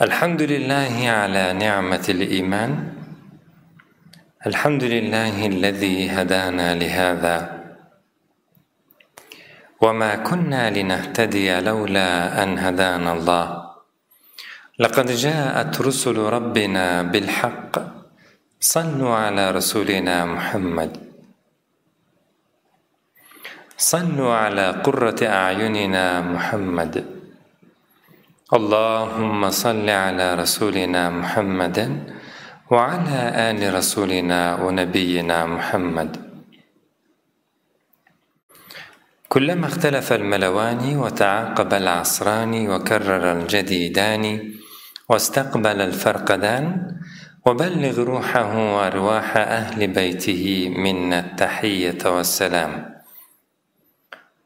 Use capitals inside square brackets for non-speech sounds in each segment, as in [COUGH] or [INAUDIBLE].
الحمد لله على نعمة الإيمان. الحمد لله الذي هدانا لهذا. وما كنا لنهتدي لولا أن هدانا الله. لقد جاءت رسل ربنا بالحق. صلوا على رسولنا محمد. صلوا على قرة أعيننا محمد. اللهم صل على رسولنا محمد وعلى آل رسولنا ونبينا محمد. كلما اختلف الملوان وتعاقب العصران وكرر الجديدان واستقبل الفرقدان وبلغ روحه وأرواح أهل بيته منا التحية والسلام.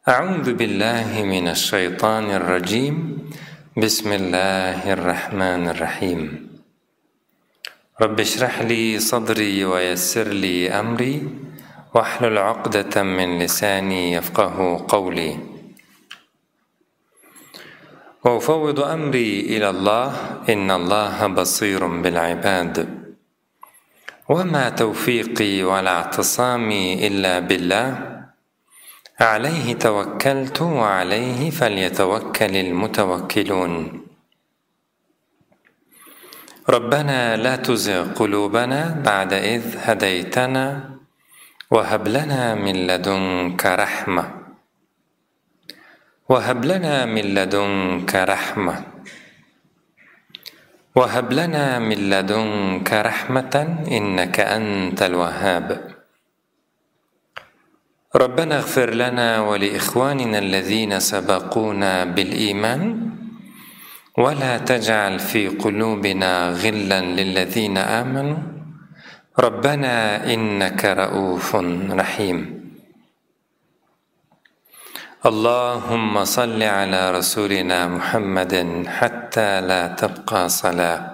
أعوذ بالله من الشيطان الرجيم. بسم الله الرحمن الرحيم. رب اشرح لي صدري ويسر لي أمري. واحلل عقدة من لساني يفقه قولي. وأفوض أمري إلى الله. إن الله بصير بالعباد. وما توفيقي ولا اعتصامي إلا بالله. عليه توكلت وعليه فليتوكل المتوكلون. ربنا لا تزغ قلوبنا بعد إذ هديتنا وهب لنا من لدنك رحمة. وهب لنا من لدنك رحمة. وهب لنا من لدنك رحمة إنك أنت الوهاب. ربنا اغفر لنا ولإخواننا الذين سبقونا بالإيمان ولا تجعل في قلوبنا غلا للذين آمنوا. ربنا إنك رؤوف رحيم. اللهم صل على رسولنا محمد حتى لا تبقى صلاة.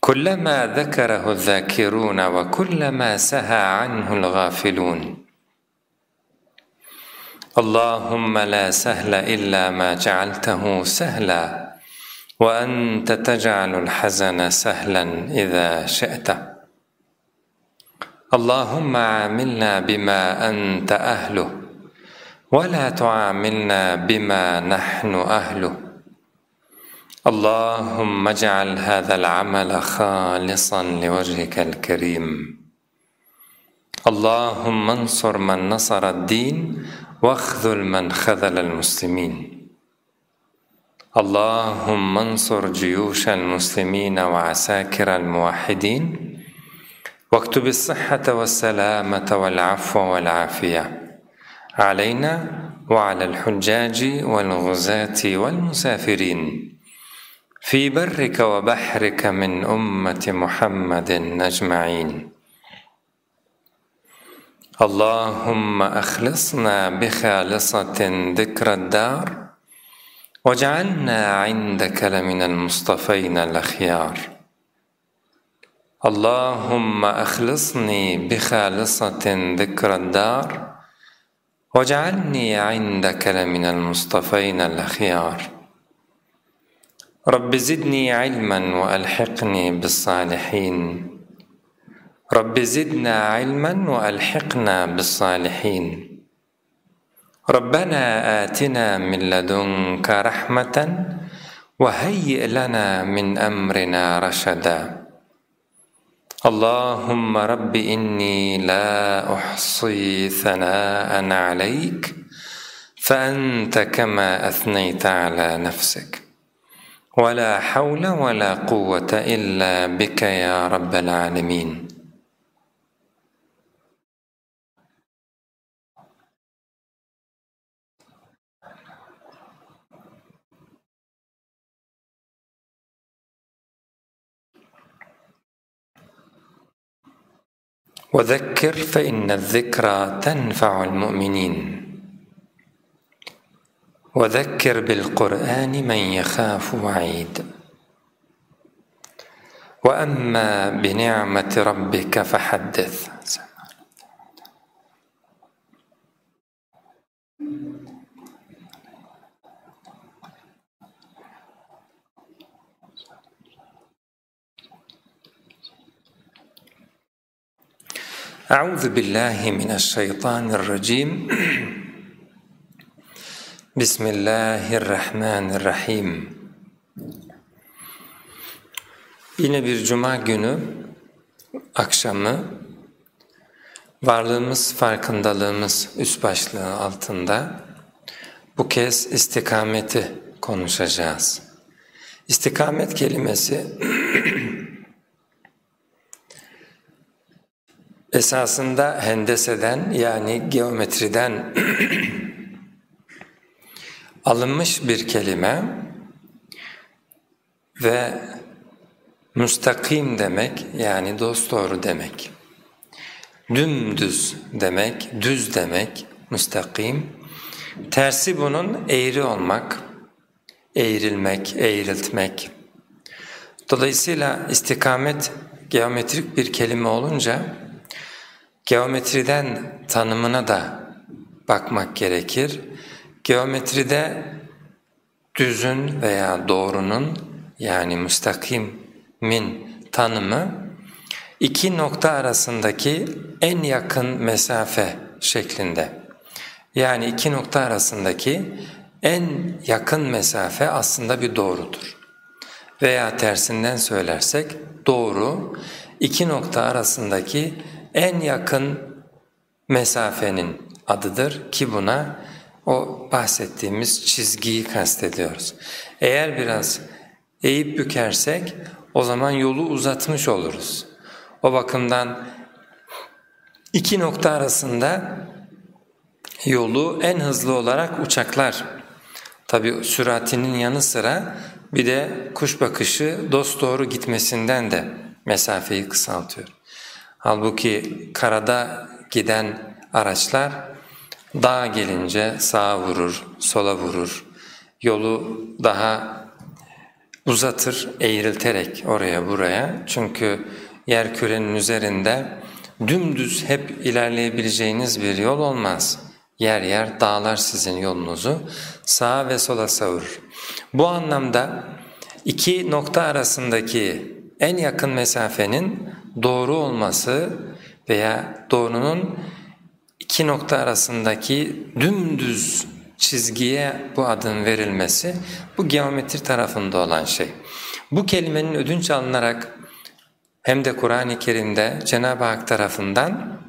كلما ذكره الذاكرون وكلما سهى عنه الغافلون. اللهم لا سهل إلا ما جعلته سهلا وأنت تجعل الحزن سهلا إذا شئت. اللهم عاملنا بما أنت أهله ولا تعاملنا بما نحن أهله. اللهم اجعل هذا العمل خالصا لوجهك الكريم. اللهم انصر من نصر الدين واخذل من خذل المسلمين. اللهم انصر جيوش المسلمين وعساكر الموحدين. واكتب الصحة والسلامة والعفو والعافية علينا وعلى الحجاج والغزاة والمسافرين. في برك وبحرك من أمة محمد أجمعين. اللهم أخلصنا بخالصة ذكر الدار واجعلنا عندك لمن المصطفين الأخيار. اللهم أخلصني بخالصة ذكر الدار واجعلني عندك لمن المصطفين الأخيار. رب زدني علما وألحقني بالصالحين. رب زدنا علما وألحقنا بالصالحين. ربنا آتنا من لدنك رحمة وهيئ لنا من أمرنا رشدا. اللهم رب إني لا أحصي ثناء عليك فأنت كما أثنيت على نفسك. ولا حول ولا قوة إلا بك يا رب العالمين. وذكر فإن الذكرى تنفع المؤمنين. وذكر بالقرآن من يخاف وعيد. وأما بنعمة ربك فحدث. أعوذ بالله من الشيطان الرجيم. [CLEARS THROAT] بسم الله الرحمن الرحيم Yine bir cuma günü akşamı varlığımız farkındalığımız üst başlığı altında bu kez istikameti konuşacağız. İstikamet kelimesi [CLEARS THROAT] esasında hendeseden yani geometriden [CLEARS THROAT] alınmış bir kelime ve müstakim demek yani dosdoğru demek. Dümdüz demek, düz demek, müstakim. Tersi bunun eğri olmak, eğrilmek, eğriltmek. Dolayısıyla istikamet geometrik bir kelime olunca Geometriden tanımına da bakmak gerekir. Geometride düzün veya doğrunun yani müstakimin tanımı iki nokta arasındaki en yakın mesafe şeklinde. Yani iki nokta arasındaki en yakın mesafe aslında bir doğrudur. Veya tersinden söylersek doğru iki nokta arasındaki en yakın mesafenin adıdır ki buna o bahsettiğimiz çizgiyi kastediyoruz. Eğer biraz eğip bükersek o zaman yolu uzatmış oluruz. O bakımdan iki nokta arasında yolu en hızlı olarak uçaklar. Tabi süratinin yanı sıra bir de kuş bakışı dost doğru gitmesinden de mesafeyi kısaltıyor. Halbuki karada giden araçlar dağa gelince sağa vurur, sola vurur, yolu daha uzatır eğrilterek oraya buraya. Çünkü yer kürenin üzerinde dümdüz hep ilerleyebileceğiniz bir yol olmaz. Yer yer dağlar sizin yolunuzu sağa ve sola savurur. Bu anlamda iki nokta arasındaki en yakın mesafenin doğru olması veya doğrunun iki nokta arasındaki dümdüz çizgiye bu adın verilmesi bu geometri tarafında olan şey. Bu kelimenin ödünç alınarak hem de Kur'an-ı Kerim'de Cenab-ı Hak tarafından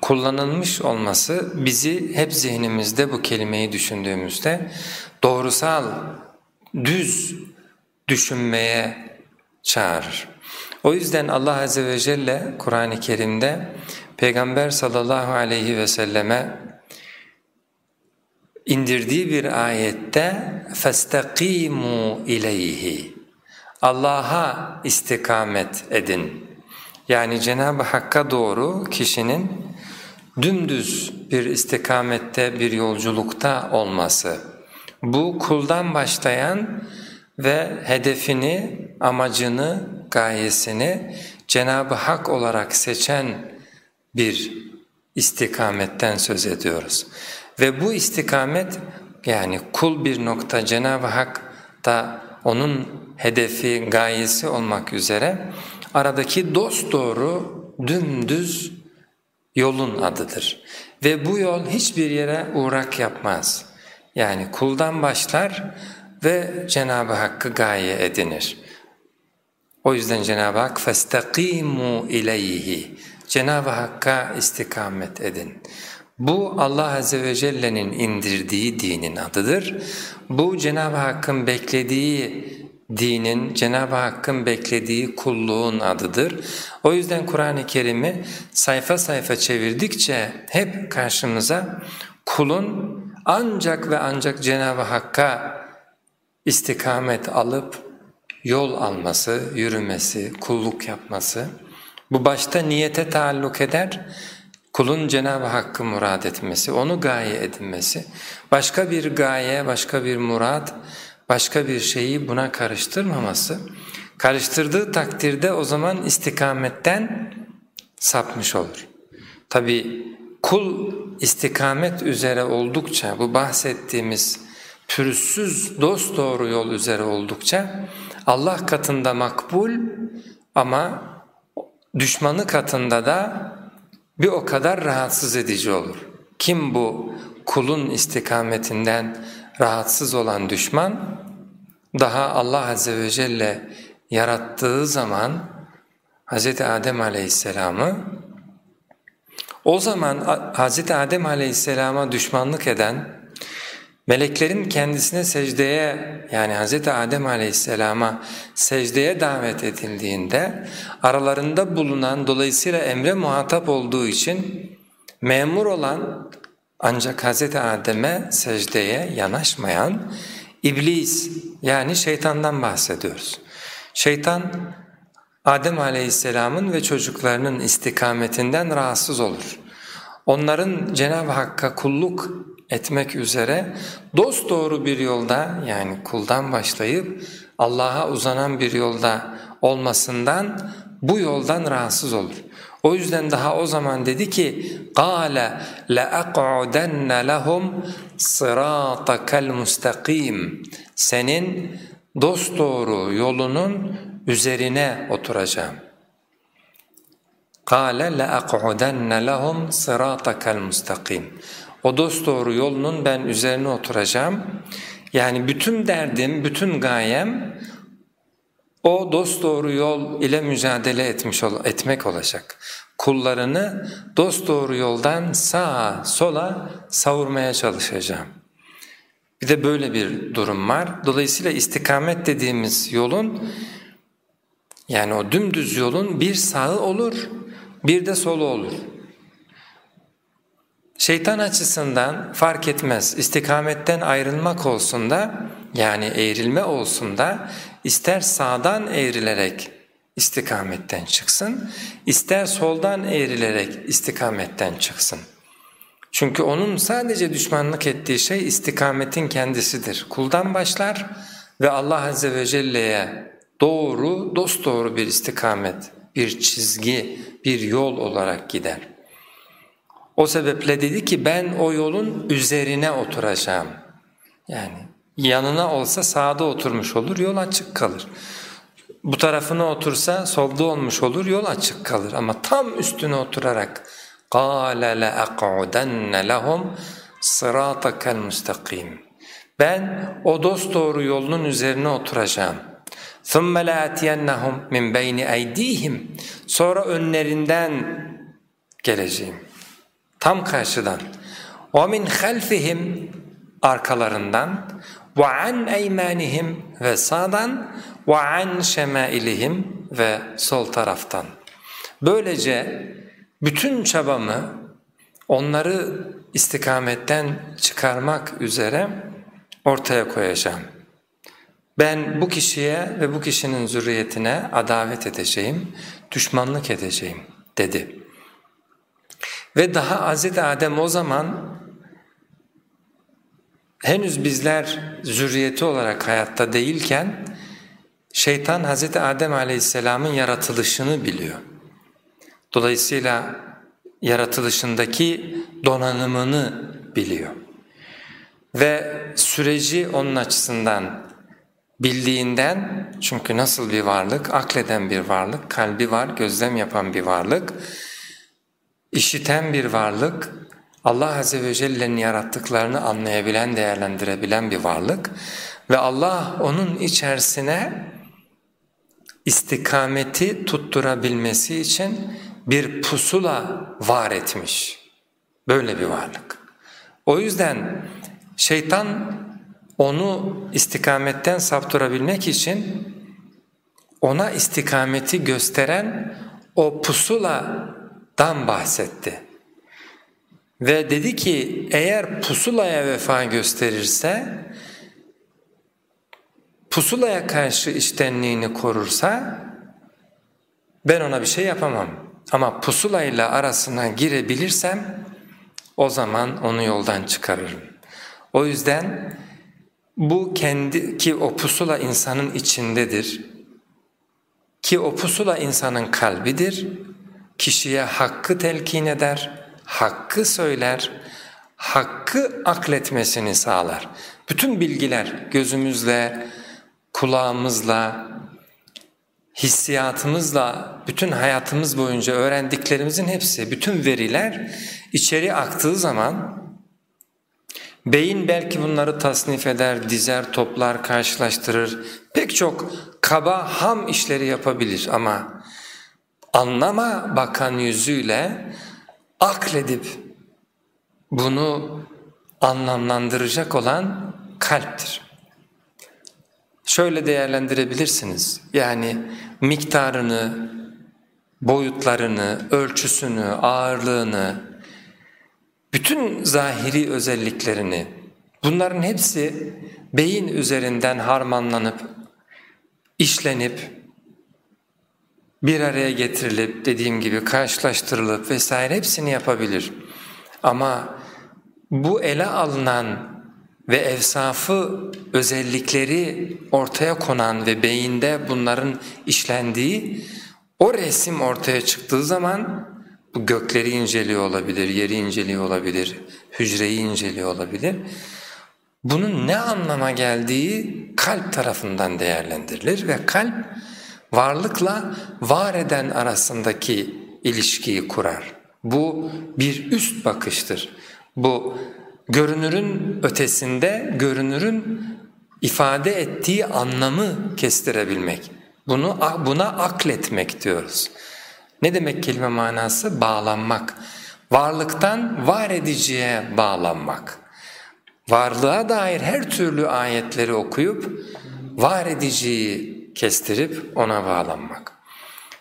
kullanılmış olması bizi hep zihnimizde bu kelimeyi düşündüğümüzde doğrusal, düz düşünmeye çağırır. O yüzden Allah Azze ve Celle Kur'an-ı Kerim'de Peygamber sallallahu aleyhi ve selleme indirdiği bir ayette فَاسْتَقِيمُوا اِلَيْهِ Allah'a istikamet edin. Yani Cenab-ı Hakk'a doğru kişinin dümdüz bir istikamette bir yolculukta olması. Bu kuldan başlayan ve hedefini, amacını, gayesini Cenab-ı Hak olarak seçen bir istikametten söz ediyoruz. Ve bu istikamet yani kul bir nokta Cenab-ı Hak da onun hedefi, gayesi olmak üzere aradaki dost doğru dümdüz yolun adıdır. Ve bu yol hiçbir yere uğrak yapmaz. Yani kuldan başlar ve Cenab-ı Hakk'ı gaye edinir. O yüzden Cenab-ı Hak فَاسْتَقِيمُوا اِلَيْهِ Cenab-ı Hakk'a istikamet edin. Bu Allah Azze ve Celle'nin indirdiği dinin adıdır. Bu Cenab-ı Hakk'ın beklediği dinin, Cenab-ı Hakk'ın beklediği kulluğun adıdır. O yüzden Kur'an-ı Kerim'i sayfa sayfa çevirdikçe hep karşımıza kulun ancak ve ancak Cenab-ı Hakk'a istikamet alıp yol alması, yürümesi, kulluk yapması, bu başta niyete taalluk eder, kulun Cenab-ı Hakk'ı murad etmesi, onu gaye edinmesi, başka bir gaye, başka bir murad, başka bir şeyi buna karıştırmaması, karıştırdığı takdirde o zaman istikametten sapmış olur. Tabi kul istikamet üzere oldukça, bu bahsettiğimiz pürüzsüz dosdoğru yol üzere oldukça Allah katında makbul ama düşmanı katında da bir o kadar rahatsız edici olur. Kim bu kulun istikametinden rahatsız olan düşman? Daha Allah Azze ve Celle yarattığı zaman Hz. Adem Aleyhisselam'ı o zaman Hz. Adem Aleyhisselam'a düşmanlık eden Meleklerin kendisine secdeye yani Hz. Adem aleyhisselama secdeye davet edildiğinde aralarında bulunan dolayısıyla emre muhatap olduğu için memur olan ancak Hz. Adem'e secdeye yanaşmayan iblis yani şeytandan bahsediyoruz. Şeytan Adem aleyhisselamın ve çocuklarının istikametinden rahatsız olur. Onların Cenab-ı Hakk'a kulluk etmek üzere dost doğru bir yolda yani kuldan başlayıp Allah'a uzanan bir yolda olmasından bu yoldan rahatsız olur. O yüzden daha o zaman dedi ki قَالَ لَأَقْعُدَنَّ لَهُمْ صِرَاطَكَ الْمُسْتَقِيمِ Senin dosdoğru yolunun üzerine oturacağım. قَالَ لَأَقْعُدَنَّ لَهُمْ صِرَاطَكَ الْمُسْتَقِيمِ o dosdoğru yolunun ben üzerine oturacağım. Yani bütün derdim, bütün gayem o dosdoğru yol ile mücadele etmiş ol etmek olacak. Kullarını dosdoğru yoldan sağa sola savurmaya çalışacağım. Bir de böyle bir durum var. Dolayısıyla istikamet dediğimiz yolun yani o dümdüz yolun bir sağı olur, bir de solu olur. Şeytan açısından fark etmez istikametten ayrılmak olsun da yani eğrilme olsun da ister sağdan eğrilerek istikametten çıksın, ister soldan eğrilerek istikametten çıksın. Çünkü onun sadece düşmanlık ettiği şey istikametin kendisidir. Kuldan başlar ve Allah Azze ve Celle'ye doğru, dosdoğru bir istikamet, bir çizgi, bir yol olarak gider. O sebeple dedi ki ben o yolun üzerine oturacağım. Yani yanına olsa sağda oturmuş olur yol açık kalır. Bu tarafına otursa solda olmuş olur yol açık kalır ama tam üstüne oturarak قَالَ لَأَقْعُدَنَّ لَهُمْ صِرَاطَكَ الْمُسْتَقِيمِ Ben o dost doğru yolunun üzerine oturacağım. ثُمَّ لَاَتِيَنَّهُمْ مِنْ بَيْنِ اَيْد۪يهِمْ Sonra önlerinden geleceğim. Tam karşıdan. وَمِنْ خَلْفِهِمْ Arkalarından. وَعَنْ اَيْمَانِهِمْ Ve sağdan. وَعَنْ شَمَائِلِهِمْ Ve sol taraftan. Böylece bütün çabamı onları istikametten çıkarmak üzere ortaya koyacağım. Ben bu kişiye ve bu kişinin zürriyetine adavet edeceğim, düşmanlık edeceğim dedi. Ve daha Hz. Adem o zaman henüz bizler zürriyeti olarak hayatta değilken şeytan Hz. Adem aleyhisselamın yaratılışını biliyor. Dolayısıyla yaratılışındaki donanımını biliyor. Ve süreci onun açısından bildiğinden çünkü nasıl bir varlık, akleden bir varlık, kalbi var, gözlem yapan bir varlık işiten bir varlık, Allah Azze ve Celle'nin yarattıklarını anlayabilen, değerlendirebilen bir varlık ve Allah onun içerisine istikameti tutturabilmesi için bir pusula var etmiş. Böyle bir varlık. O yüzden şeytan onu istikametten saptırabilmek için ona istikameti gösteren o pusuladan bahsetti. Ve dedi ki eğer pusulaya vefa gösterirse, pusulaya karşı iştenliğini korursa ben ona bir şey yapamam. Ama pusulayla arasına girebilirsem o zaman onu yoldan çıkarırım. O yüzden bu kendi ki o pusula insanın içindedir. Ki o pusula insanın kalbidir. Kişiye hakkı telkin eder, hakkı söyler, hakkı akletmesini sağlar. Bütün bilgiler gözümüzle, kulağımızla, hissiyatımızla, bütün hayatımız boyunca öğrendiklerimizin hepsi, bütün veriler içeri aktığı zaman beyin belki bunları tasnif eder, dizer, toplar, karşılaştırır, pek çok kaba ham işleri yapabilir ama anlama bakan yüzüyle akledip bunu anlamlandıracak olan kalptir. Şöyle değerlendirebilirsiniz. Yani miktarını, boyutlarını, ölçüsünü, ağırlığını, bütün zahiri özelliklerini bunların hepsi beyin üzerinden harmanlanıp, işlenip, bir araya getirilip dediğim gibi karşılaştırılıp vesaire hepsini yapabilir. Ama bu ele alınan ve evsafı özellikleri ortaya konan ve beyinde bunların işlendiği o resim ortaya çıktığı zaman bu gökleri inceliyor olabilir, yeri inceliyor olabilir, hücreyi inceliyor olabilir. Bunun ne anlama geldiği kalp tarafından değerlendirilir ve kalp varlıkla var eden arasındaki ilişkiyi kurar. Bu bir üst bakıştır. Bu görünürün ötesinde görünürün ifade ettiği anlamı kestirebilmek. Bunu buna akletmek diyoruz. Ne demek kelime manası? Bağlanmak. Varlıktan var ediciye bağlanmak. Varlığa dair her türlü ayetleri okuyup var ediciyi kestirip ona bağlanmak.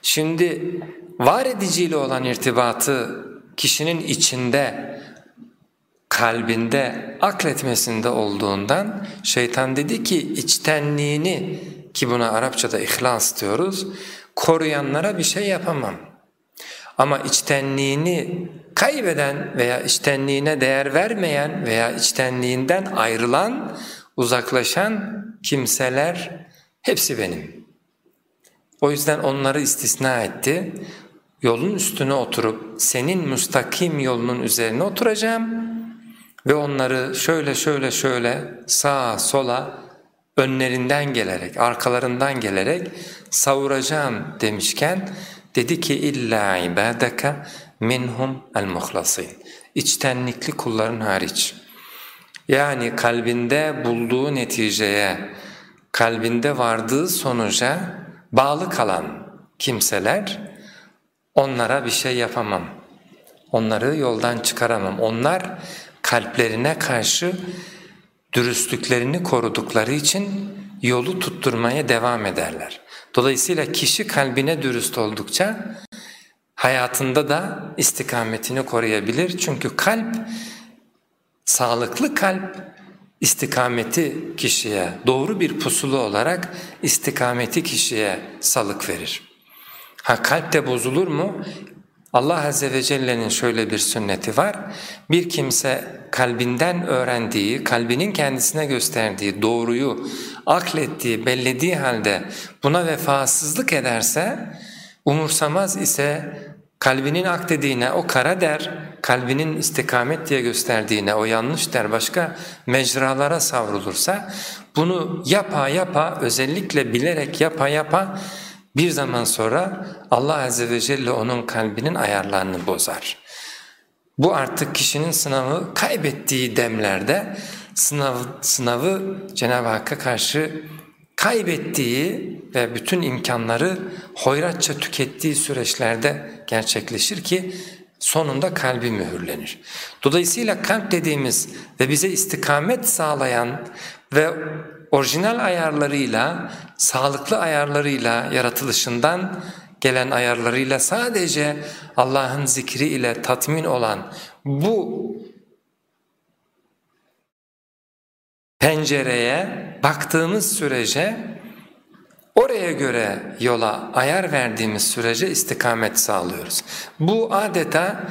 Şimdi var ediciyle olan irtibatı kişinin içinde kalbinde akletmesinde olduğundan şeytan dedi ki içtenliğini ki buna Arapçada ihlas diyoruz koruyanlara bir şey yapamam. Ama içtenliğini kaybeden veya içtenliğine değer vermeyen veya içtenliğinden ayrılan, uzaklaşan kimseler hepsi benim. O yüzden onları istisna etti. Yolun üstüne oturup senin müstakim yolunun üzerine oturacağım ve onları şöyle şöyle şöyle sağa sola önlerinden gelerek, arkalarından gelerek savuracağım demişken dedi ki illa ibadaka minhum el muhlasin. İçtenlikli kulların hariç. Yani kalbinde bulduğu neticeye, kalbinde vardığı sonuca bağlı kalan kimseler onlara bir şey yapamam. Onları yoldan çıkaramam. Onlar kalplerine karşı dürüstlüklerini korudukları için yolu tutturmaya devam ederler. Dolayısıyla kişi kalbine dürüst oldukça hayatında da istikametini koruyabilir. Çünkü kalp, sağlıklı kalp istikameti kişiye, doğru bir pusulu olarak istikameti kişiye salık verir. Ha kalp de bozulur mu? Allah Azze ve Celle'nin şöyle bir sünneti var. Bir kimse kalbinden öğrendiği, kalbinin kendisine gösterdiği doğruyu aklettiği, bellediği halde buna vefasızlık ederse, umursamaz ise kalbinin ak dediğine o kara der, kalbinin istikamet diye gösterdiğine o yanlış der, başka mecralara savrulursa bunu yapa yapa özellikle bilerek yapa yapa bir zaman sonra Allah Azze ve Celle onun kalbinin ayarlarını bozar. Bu artık kişinin sınavı kaybettiği demlerde sınav, sınavı Cenab-ı Hakk'a karşı kaybettiği ve bütün imkanları hoyratça tükettiği süreçlerde gerçekleşir ki sonunda kalbi mühürlenir. Dolayısıyla kalp dediğimiz ve bize istikamet sağlayan ve orijinal ayarlarıyla, sağlıklı ayarlarıyla, yaratılışından gelen ayarlarıyla sadece Allah'ın zikri ile tatmin olan bu pencereye baktığımız sürece oraya göre yola ayar verdiğimiz sürece istikamet sağlıyoruz. Bu adeta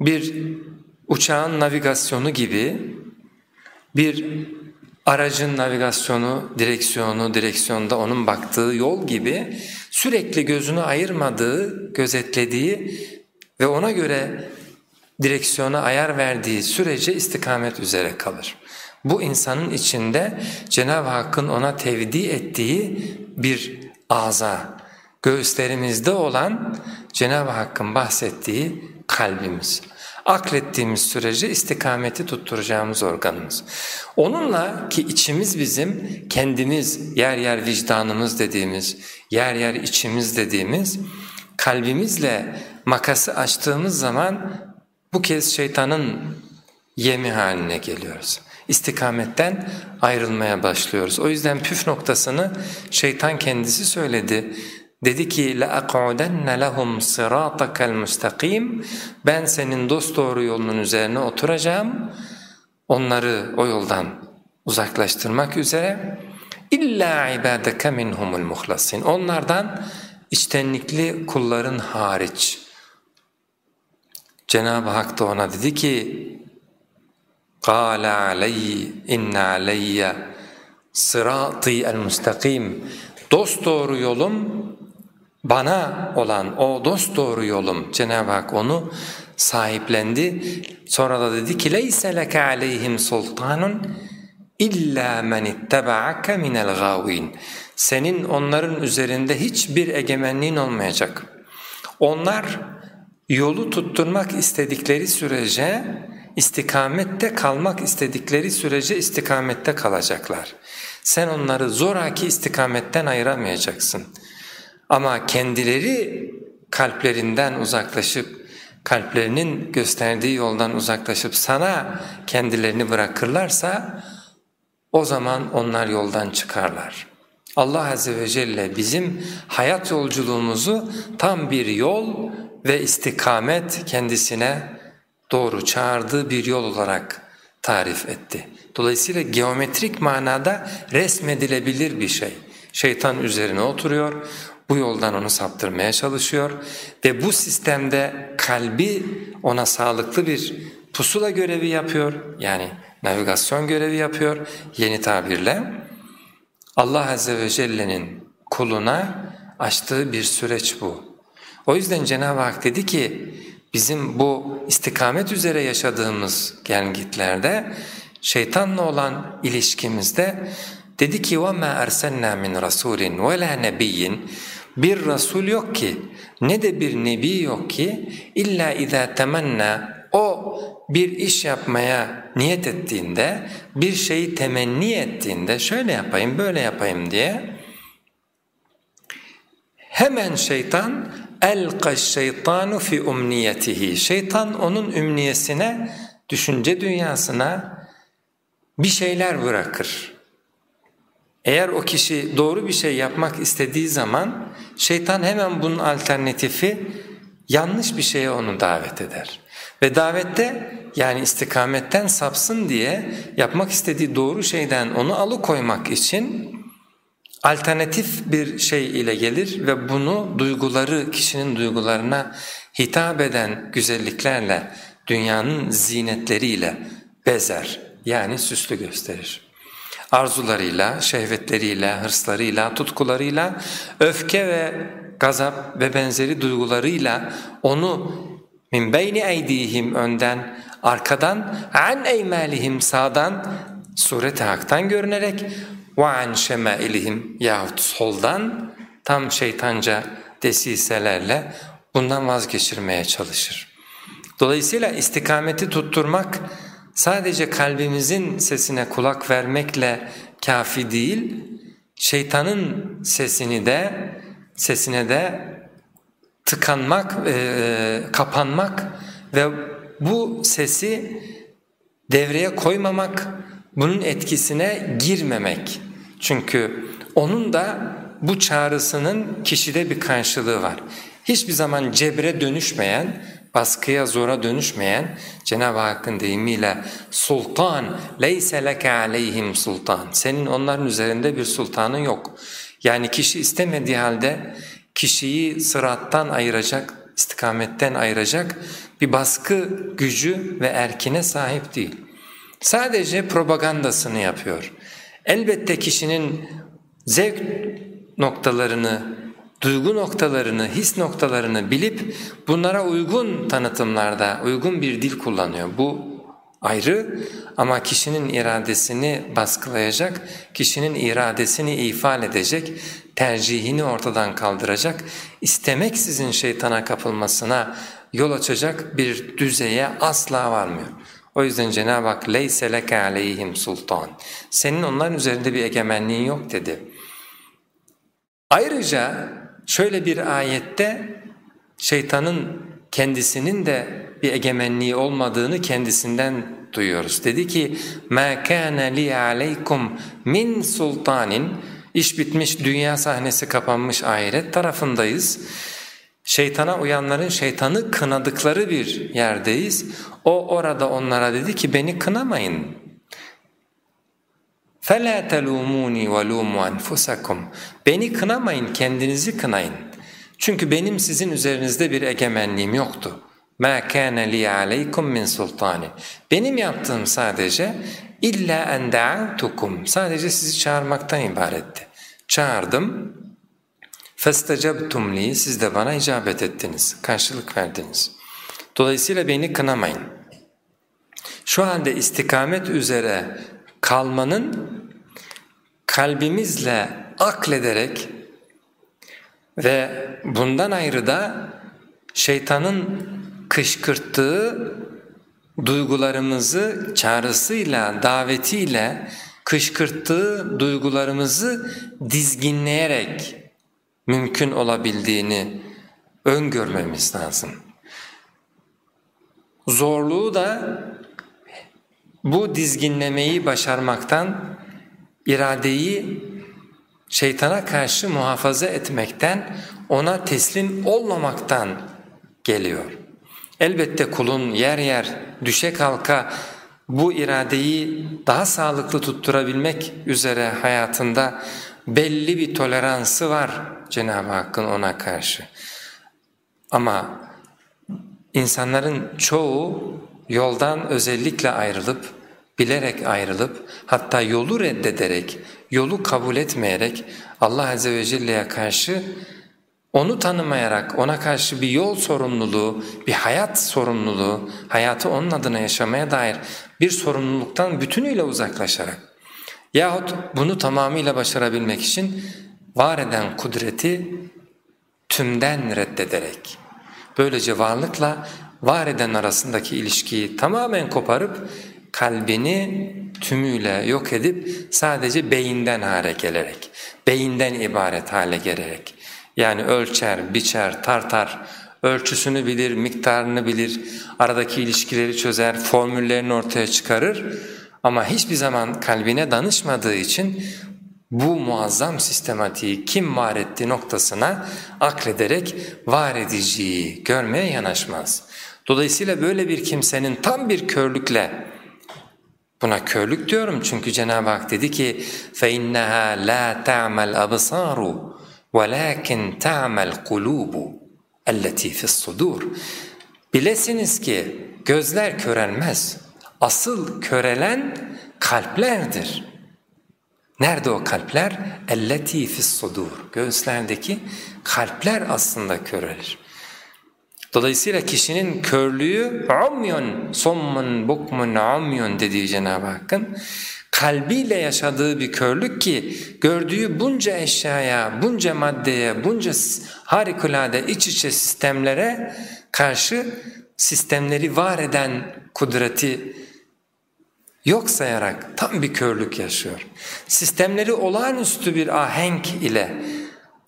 bir uçağın navigasyonu gibi bir aracın navigasyonu, direksiyonu, direksiyonda onun baktığı yol gibi sürekli gözünü ayırmadığı, gözetlediği ve ona göre direksiyona ayar verdiği sürece istikamet üzere kalır. Bu insanın içinde Cenab-ı Hakk'ın ona tevdi ettiği bir aza, göğüslerimizde olan Cenab-ı Hakk'ın bahsettiği kalbimiz. Aklettiğimiz sürece istikameti tutturacağımız organımız. Onunla ki içimiz bizim kendimiz, yer yer vicdanımız dediğimiz, yer yer içimiz dediğimiz kalbimizle makası açtığımız zaman bu kez şeytanın yemi haline geliyoruz istikametten ayrılmaya başlıyoruz. O yüzden püf noktasını şeytan kendisi söyledi. Dedi ki لَاَقْعُدَنَّ لَهُمْ صِرَاطَكَ الْمُسْتَقِيمِ Ben senin dosdoğru yolunun üzerine oturacağım. Onları o yoldan uzaklaştırmak üzere. İlla ibadeke minhumul muhlasin. Onlardan içtenlikli kulların hariç. Cenab-ı Hak da ona dedi ki قال علي إن علي sıratı el müstakim dost doğru yolum bana olan o dost doğru yolum Cenab-ı Hak onu sahiplendi sonra da dedi ki leyse leke aleyhim sultanun illa men ittaba'ake minel gawin senin onların üzerinde hiçbir egemenliğin olmayacak onlar yolu tutturmak istedikleri sürece istikamette kalmak istedikleri sürece istikamette kalacaklar. Sen onları zoraki istikametten ayıramayacaksın. Ama kendileri kalplerinden uzaklaşıp, kalplerinin gösterdiği yoldan uzaklaşıp sana kendilerini bırakırlarsa o zaman onlar yoldan çıkarlar. Allah Azze ve Celle bizim hayat yolculuğumuzu tam bir yol ve istikamet kendisine doğru çağırdığı bir yol olarak tarif etti. Dolayısıyla geometrik manada resmedilebilir bir şey. Şeytan üzerine oturuyor, bu yoldan onu saptırmaya çalışıyor ve bu sistemde kalbi ona sağlıklı bir pusula görevi yapıyor. Yani navigasyon görevi yapıyor yeni tabirle. Allah Azze ve Celle'nin kuluna açtığı bir süreç bu. O yüzden Cenab-ı Hak dedi ki bizim bu istikamet üzere yaşadığımız gelgitlerde şeytanla olan ilişkimizde dedi ki وَمَا أَرْسَلْنَا مِنْ رَسُولٍ وَلَا نَبِيٍّ Bir Resul yok ki ne de bir Nebi yok ki illa اِذَا temenna o bir iş yapmaya niyet ettiğinde, bir şeyi temenni ettiğinde şöyle yapayım böyle yapayım diye hemen şeytan elqa şeytanu fi umniyetihi. Şeytan onun ümniyesine, düşünce dünyasına bir şeyler bırakır. Eğer o kişi doğru bir şey yapmak istediği zaman şeytan hemen bunun alternatifi yanlış bir şeye onu davet eder. Ve davette yani istikametten sapsın diye yapmak istediği doğru şeyden onu alıkoymak için alternatif bir şey ile gelir ve bunu duyguları, kişinin duygularına hitap eden güzelliklerle, dünyanın zinetleriyle bezer yani süslü gösterir. Arzularıyla, şehvetleriyle, hırslarıyla, tutkularıyla, öfke ve gazap ve benzeri duygularıyla onu min beyni eydihim önden, arkadan, an eymalihim sağdan, suret-i haktan görünerek وَعَنْ شَمَائِلِهِمْ yahut soldan tam şeytanca desiselerle bundan vazgeçirmeye çalışır. Dolayısıyla istikameti tutturmak sadece kalbimizin sesine kulak vermekle kafi değil, şeytanın sesini de sesine de tıkanmak, e, kapanmak ve bu sesi devreye koymamak, bunun etkisine girmemek. çünkü onun da bu çağrısının kişide bir karşılığı var. Hiçbir zaman cebre dönüşmeyen, baskıya zora dönüşmeyen Cenab-ı Hakk'ın deyimiyle sultan leyse leke aleyhim sultan senin onların üzerinde bir sultanın yok. Yani kişi istemediği halde kişiyi sırattan ayıracak, istikametten ayıracak bir baskı gücü ve erkine sahip değil. Sadece propagandasını yapıyor. Elbette kişinin zevk noktalarını, duygu noktalarını, his noktalarını bilip bunlara uygun tanıtımlarda uygun bir dil kullanıyor. Bu ayrı ama kişinin iradesini baskılayacak, kişinin iradesini ifade edecek, tercihini ortadan kaldıracak, istemeksizin şeytana kapılmasına yol açacak bir düzeye asla varmıyor. O yüzden Cenab-ı Hak leyse leke aleyhim sultan. Senin onların üzerinde bir egemenliğin yok dedi. Ayrıca şöyle bir ayette şeytanın kendisinin de bir egemenliği olmadığını kendisinden duyuyoruz. Dedi ki مَا كَانَ لِي عَلَيْكُمْ min sultanin İş bitmiş, dünya sahnesi kapanmış ahiret tarafındayız. Şeytana uyanların şeytanı kınadıkları bir yerdeyiz. O orada onlara dedi ki beni kınamayın. فَلَا تَلُومُونِي وَلُومُوا أَنْفُسَكُمْ Beni kınamayın, kendinizi kınayın. Çünkü benim sizin üzerinizde bir egemenliğim yoktu. مَا كَانَ لِي عَلَيْكُمْ مِنْ سُلْطَانِ Benim yaptığım sadece illa en da'tukum sadece sizi çağırmaktan ibaretti. Çağırdım. Festecebtum li siz de bana icabet ettiniz, karşılık verdiniz. Dolayısıyla beni kınamayın. Şu halde istikamet üzere kalmanın kalbimizle aklederek ve bundan ayrı da şeytanın kışkırttığı duygularımızı çağrısıyla, davetiyle kışkırttığı duygularımızı dizginleyerek mümkün olabildiğini öngörmemiz lazım. Zorluğu da bu dizginlemeyi başarmaktan, iradeyi şeytana karşı muhafaza etmekten, ona teslim olmamaktan geliyor. Elbette kulun yer yer düşe kalka bu iradeyi daha sağlıklı tutturabilmek üzere hayatında belli bir toleransı var Cenab-ı Hakk'ın ona karşı. Ama insanların çoğu yoldan özellikle ayrılıp, bilerek ayrılıp, hatta yolu reddederek, yolu kabul etmeyerek Allah Azze ve Celle'ye karşı onu tanımayarak ona karşı bir yol sorumluluğu, bir hayat sorumluluğu, hayatı onun adına yaşamaya dair bir sorumluluktan bütünüyle uzaklaşarak yahut bunu tamamıyla başarabilmek için var eden kudreti tümden reddederek böylece varlıkla var eden arasındaki ilişkiyi tamamen koparıp kalbini tümüyle yok edip sadece beyinden hale gelerek, beyinden ibaret hale gelerek yani ölçer, biçer, tartar, ölçüsünü bilir, miktarını bilir, aradaki ilişkileri çözer, formüllerini ortaya çıkarır ama hiçbir zaman kalbine danışmadığı için bu muazzam sistematiği kim var etti noktasına aklederek var ediciyi görmeye yanaşmaz. Dolayısıyla böyle bir kimsenin tam bir körlükle, buna körlük diyorum çünkü Cenab-ı Hak dedi ki فَاِنَّهَا لَا تَعْمَ الْأَبْصَارُ وَلَكِنْ تَعْمَ الْقُلُوبُ اَلَّتِي فِي الصُّدُورِ Bilesiniz ki gözler körelmez. Asıl körelen kalplerdir. Nerede o kalpler? Elleti fis sudur. Göğüslerdeki kalpler aslında körelir. Dolayısıyla kişinin körlüğü umyun, sommun, bukmun, umyun dediği Cenab-ı Hakk'ın kalbiyle yaşadığı bir körlük ki gördüğü bunca eşyaya, bunca maddeye, bunca harikulade iç içe sistemlere karşı sistemleri var eden kudreti yok sayarak tam bir körlük yaşıyor. Sistemleri olağanüstü bir ahenk ile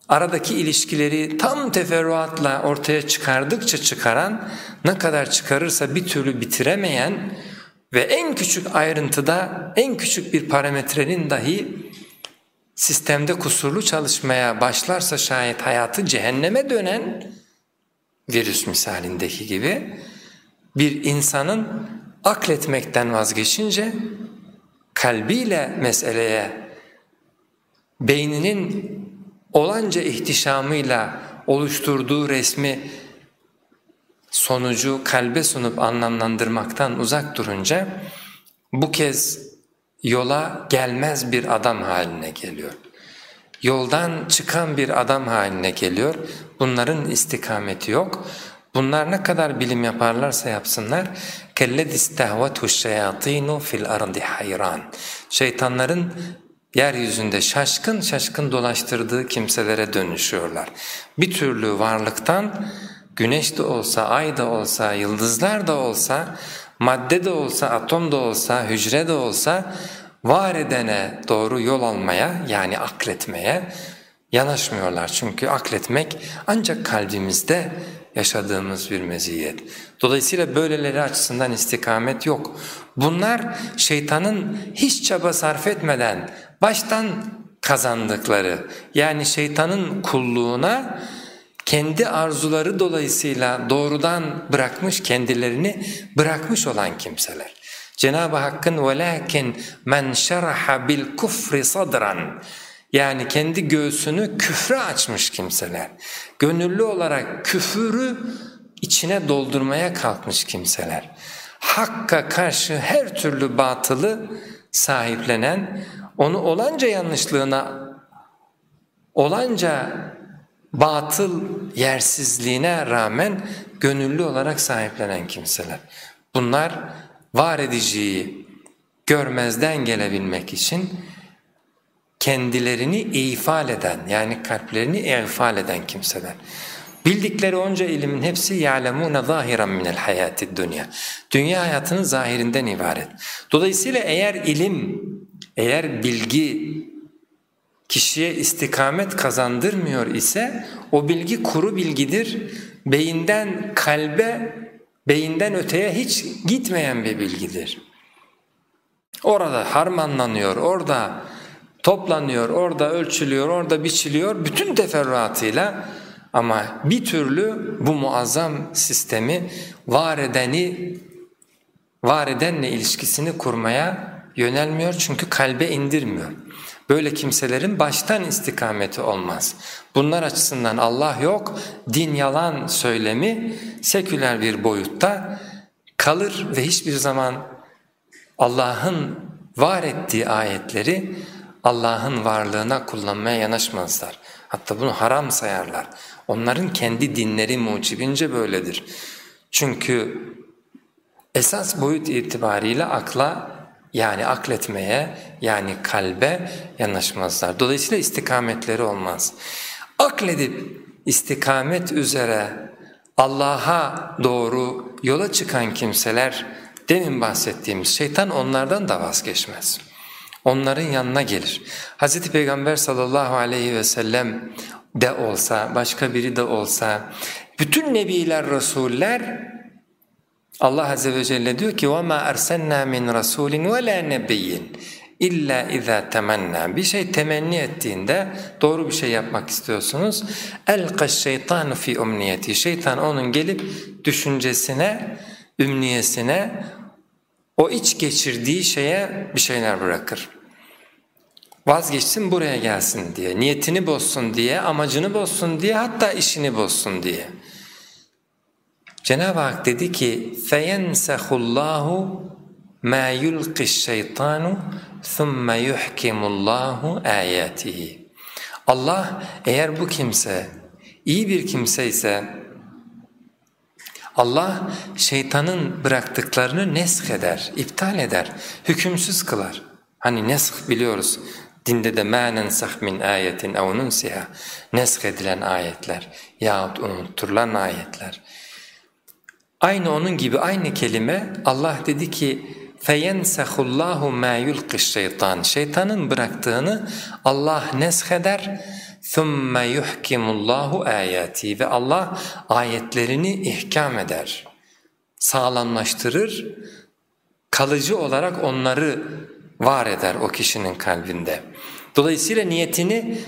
aradaki ilişkileri tam teferruatla ortaya çıkardıkça çıkaran, ne kadar çıkarırsa bir türlü bitiremeyen ve en küçük ayrıntıda en küçük bir parametrenin dahi sistemde kusurlu çalışmaya başlarsa şayet hayatı cehenneme dönen virüs misalindeki gibi bir insanın akletmekten vazgeçince kalbiyle meseleye beyninin olanca ihtişamıyla oluşturduğu resmi sonucu kalbe sunup anlamlandırmaktan uzak durunca bu kez yola gelmez bir adam haline geliyor. Yoldan çıkan bir adam haline geliyor. Bunların istikameti yok. Bunlar ne kadar bilim yaparlarsa yapsınlar kelledi istehvetu şeyatinu fil ardi hayran. Şeytanların yeryüzünde şaşkın şaşkın dolaştırdığı kimselere dönüşüyorlar. Bir türlü varlıktan güneş de olsa, ay da olsa, yıldızlar da olsa, madde de olsa, atom da olsa, hücre de olsa var edene doğru yol almaya yani akletmeye yanaşmıyorlar. Çünkü akletmek ancak kalbimizde yaşadığımız bir meziyet. Dolayısıyla böyleleri açısından istikamet yok. Bunlar şeytanın hiç çaba sarf etmeden baştan kazandıkları yani şeytanın kulluğuna kendi arzuları dolayısıyla doğrudan bırakmış kendilerini bırakmış olan kimseler. Cenab-ı Hakk'ın وَلَاكِنْ مَنْ شَرَحَ بِالْكُفْرِ صَدْرًا yani kendi göğsünü küfre açmış kimseler. Gönüllü olarak küfürü içine doldurmaya kalkmış kimseler. Hakka karşı her türlü batılı sahiplenen, onu olanca yanlışlığına, olanca batıl yersizliğine rağmen gönüllü olarak sahiplenen kimseler. Bunlar var ediciyi görmezden gelebilmek için kendilerini ifal eden yani kalplerini ifal eden kimseler. Bildikleri onca ilimin hepsi يَعْلَمُونَ ظَاهِرًا مِنَ الْحَيَاتِ الدُّنْيَا Dünya hayatının zahirinden ibaret. Dolayısıyla eğer ilim, eğer bilgi kişiye istikamet kazandırmıyor ise o bilgi kuru bilgidir. Beyinden kalbe, beyinden öteye hiç gitmeyen bir bilgidir. Orada harmanlanıyor, orada toplanıyor, orada ölçülüyor, orada biçiliyor bütün teferruatıyla ama bir türlü bu muazzam sistemi var edeni, var edenle ilişkisini kurmaya yönelmiyor çünkü kalbe indirmiyor. Böyle kimselerin baştan istikameti olmaz. Bunlar açısından Allah yok, din yalan söylemi seküler bir boyutta kalır ve hiçbir zaman Allah'ın var ettiği ayetleri Allah'ın varlığına kullanmaya yanaşmazlar. Hatta bunu haram sayarlar. Onların kendi dinleri mucibince böyledir. Çünkü esas boyut itibariyle akla yani akletmeye yani kalbe yanaşmazlar. Dolayısıyla istikametleri olmaz. Akledip istikamet üzere Allah'a doğru yola çıkan kimseler demin bahsettiğimiz şeytan onlardan da vazgeçmez onların yanına gelir. Hz. Peygamber sallallahu aleyhi ve sellem de olsa, başka biri de olsa, bütün nebiler, rasuller Allah azze ve celle diyor ki وَمَا أَرْسَلْنَا مِنْ رَسُولٍ وَلَا نَبِيٍّ İlla iza temenna bir şey temenni ettiğinde doğru bir şey yapmak istiyorsunuz. Elqa şeytanu fi umniyeti. Şeytan onun gelip düşüncesine, ümniyesine, o iç geçirdiği şeye bir şeyler bırakır. Vazgeçsin buraya gelsin diye, niyetini bozsun diye, amacını bozsun diye, hatta işini bozsun diye. Cenab-ı Hak dedi ki فَيَنْسَخُ اللّٰهُ مَا يُلْقِ الشَّيْطَانُ ثُمَّ يُحْكِمُ اللّٰهُ آيَاتِهِ Allah eğer bu kimse iyi bir kimse ise Allah şeytanın bıraktıklarını nesk eder, iptal eder, hükümsüz kılar. Hani nesk biliyoruz, Dinde de menen sah min ayetin ev nunsiha neshedilen ayetler yahut unutturulan ayetler. Aynı onun gibi aynı kelime Allah dedi ki feyensahu Allahu ma yulqiş şeytan. Şeytanın bıraktığını Allah nesheder. Thumma yuhkimullahu ayati ve Allah ayetlerini ihkam eder. Sağlamlaştırır. Kalıcı olarak onları var eder o kişinin kalbinde. Dolayısıyla niyetini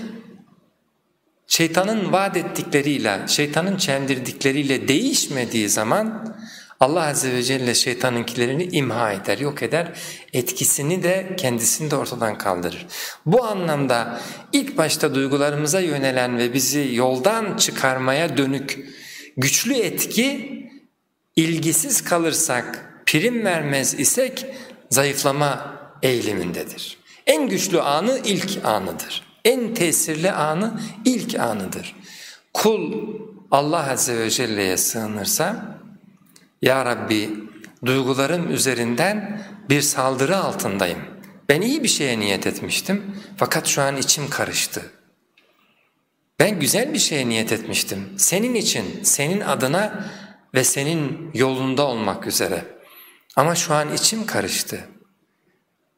şeytanın vaat ettikleriyle, şeytanın çendirdikleriyle değişmediği zaman Allah Azze ve Celle şeytanınkilerini imha eder, yok eder, etkisini de kendisini de ortadan kaldırır. Bu anlamda ilk başta duygularımıza yönelen ve bizi yoldan çıkarmaya dönük güçlü etki ilgisiz kalırsak, prim vermez isek zayıflama eğilimindedir. En güçlü anı ilk anıdır. En tesirli anı ilk anıdır. Kul Allah Azze ve Celle'ye sığınırsa, Ya Rabbi duygularım üzerinden bir saldırı altındayım. Ben iyi bir şeye niyet etmiştim fakat şu an içim karıştı. Ben güzel bir şeye niyet etmiştim. Senin için, senin adına ve senin yolunda olmak üzere. Ama şu an içim karıştı.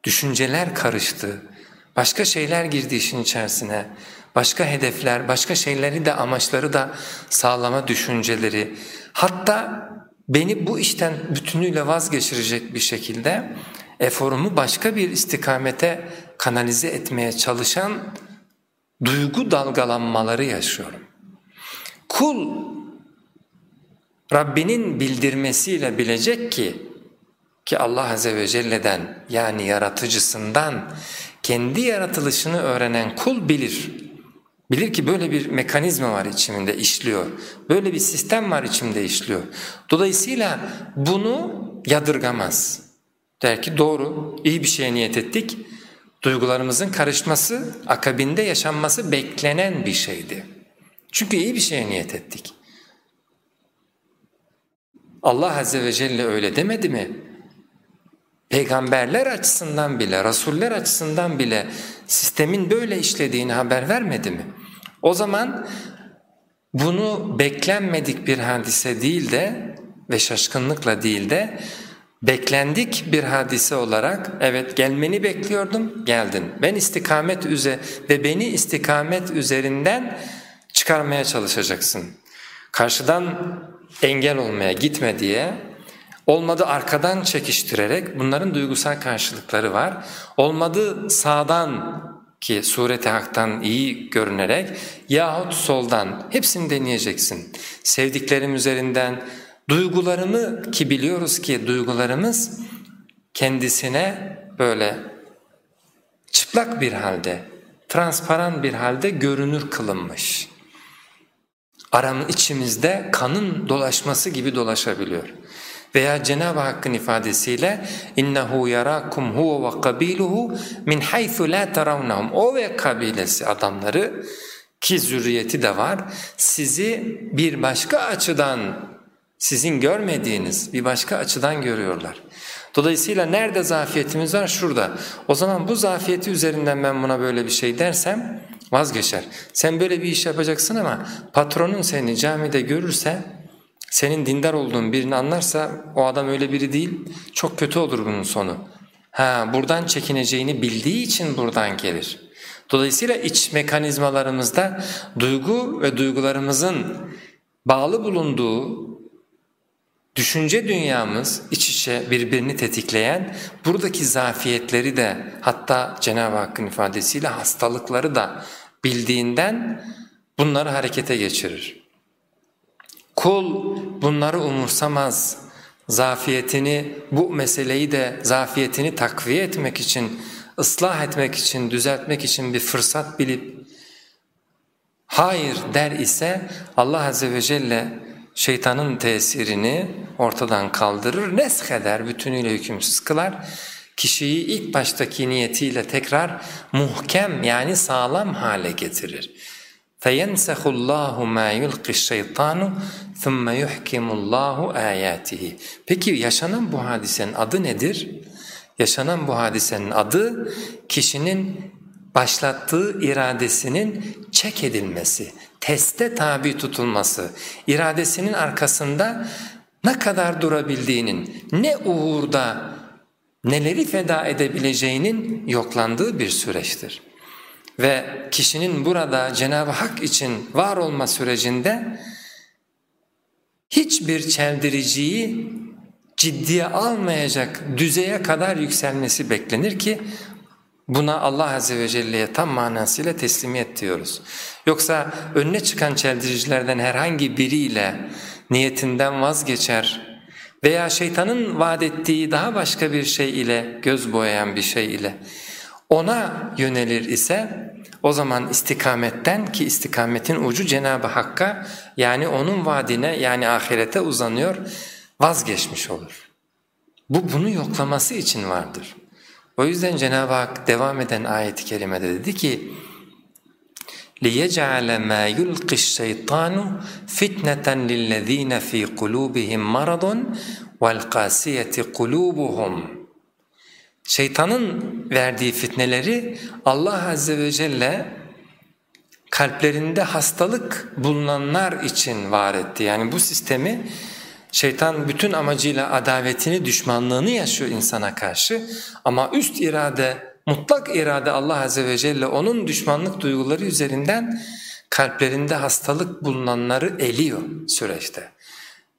Düşünceler karıştı. Başka şeyler girdi işin içerisine. Başka hedefler, başka şeyleri de amaçları da sağlama düşünceleri. Hatta beni bu işten bütünüyle vazgeçirecek bir şekilde eforumu başka bir istikamete kanalize etmeye çalışan duygu dalgalanmaları yaşıyorum. Kul Rabbinin bildirmesiyle bilecek ki ki Allah Azze ve Celle'den yani yaratıcısından kendi yaratılışını öğrenen kul bilir. Bilir ki böyle bir mekanizma var içimde işliyor. Böyle bir sistem var içimde işliyor. Dolayısıyla bunu yadırgamaz. Der ki doğru, iyi bir şeye niyet ettik. Duygularımızın karışması, akabinde yaşanması beklenen bir şeydi. Çünkü iyi bir şeye niyet ettik. Allah Azze ve Celle öyle demedi mi? Peygamberler açısından bile, rasuller açısından bile sistemin böyle işlediğini haber vermedi mi? O zaman bunu beklenmedik bir hadise değil de ve şaşkınlıkla değil de beklendik bir hadise olarak evet gelmeni bekliyordum geldin. Ben istikamet üzere ve beni istikamet üzerinden çıkarmaya çalışacaksın. Karşıdan engel olmaya gitme diye olmadı arkadan çekiştirerek bunların duygusal karşılıkları var. Olmadı sağdan ki sureti haktan iyi görünerek yahut soldan hepsini deneyeceksin. Sevdiklerim üzerinden duygularımı ki biliyoruz ki duygularımız kendisine böyle çıplak bir halde, transparan bir halde görünür kılınmış aramın içimizde kanın dolaşması gibi dolaşabiliyor. Veya Cenab-ı Hakk'ın ifadesiyle innehu yarakum huve ve kabiluhu min haythu la tarawnahum. O ve kabilesi adamları ki zürriyeti de var sizi bir başka açıdan sizin görmediğiniz bir başka açıdan görüyorlar. Dolayısıyla nerede zafiyetimiz var? Şurada. O zaman bu zafiyeti üzerinden ben buna böyle bir şey dersem Vazgeçer. Sen böyle bir iş yapacaksın ama patronun seni camide görürse, senin dindar olduğun birini anlarsa o adam öyle biri değil, çok kötü olur bunun sonu. Ha, buradan çekineceğini bildiği için buradan gelir. Dolayısıyla iç mekanizmalarımızda duygu ve duygularımızın bağlı bulunduğu düşünce dünyamız iç içe birbirini tetikleyen buradaki zafiyetleri de hatta Cenab-ı Hakk'ın ifadesiyle hastalıkları da bildiğinden bunları harekete geçirir. Kul bunları umursamaz, zafiyetini bu meseleyi de zafiyetini takviye etmek için, ıslah etmek için, düzeltmek için bir fırsat bilip hayır der ise Allah Azze ve Celle şeytanın tesirini ortadan kaldırır, nesheder, bütünüyle hükümsüz kılar. Kişiyi ilk baştaki niyetiyle tekrar muhkem yani sağlam hale getirir. فَيَنْسَخُ اللّٰهُ مَا يُلْقِ الشَّيْطَانُ ثُمَّ يُحْكِمُ اللّٰهُ آيَاتِهِ Peki yaşanan bu hadisenin adı nedir? Yaşanan bu hadisenin adı kişinin başlattığı iradesinin çek edilmesi, teste tabi tutulması, iradesinin arkasında ne kadar durabildiğinin, ne uğurda, neleri feda edebileceğinin yoklandığı bir süreçtir. Ve kişinin burada Cenab-ı Hak için var olma sürecinde hiçbir çeldiriciyi ciddiye almayacak düzeye kadar yükselmesi beklenir ki buna Allah Azze ve Celle'ye tam manasıyla teslimiyet diyoruz. Yoksa önüne çıkan çeldiricilerden herhangi biriyle niyetinden vazgeçer veya şeytanın vaat ettiği daha başka bir şey ile göz boyayan bir şey ile ona yönelir ise o zaman istikametten ki istikametin ucu Cenab-ı Hakk'a yani onun vaadine yani ahirete uzanıyor vazgeçmiş olur. Bu bunu yoklaması için vardır. O yüzden Cenab-ı Hak devam eden ayet-i kerimede dedi ki لِيَجْعَلَ مَا يُلْقِ الشَّيْطَانُ فِتْنَةً لِلَّذ۪ينَ ف۪ي قُلُوبِهِمْ مَرَضٌ وَالْقَاسِيَةِ قُلُوبُهُمْ Şeytanın verdiği fitneleri Allah Azze ve Celle kalplerinde hastalık bulunanlar için var etti. Yani bu sistemi şeytan bütün amacıyla adavetini, düşmanlığını yaşıyor insana karşı ama üst irade, mutlak irade Allah Azze ve Celle onun düşmanlık duyguları üzerinden kalplerinde hastalık bulunanları eliyor süreçte.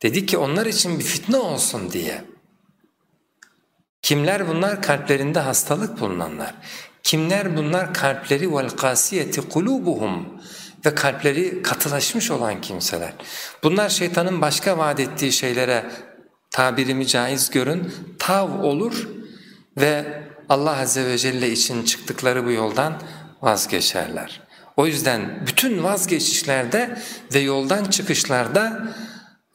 Dedi ki onlar için bir fitne olsun diye. Kimler bunlar? Kalplerinde hastalık bulunanlar. Kimler bunlar? Kalpleri vel kasiyeti kulubuhum ve kalpleri katılaşmış olan kimseler. Bunlar şeytanın başka vaat ettiği şeylere tabirimi caiz görün, tav olur ve Allah Azze ve Celle için çıktıkları bu yoldan vazgeçerler. O yüzden bütün vazgeçişlerde ve yoldan çıkışlarda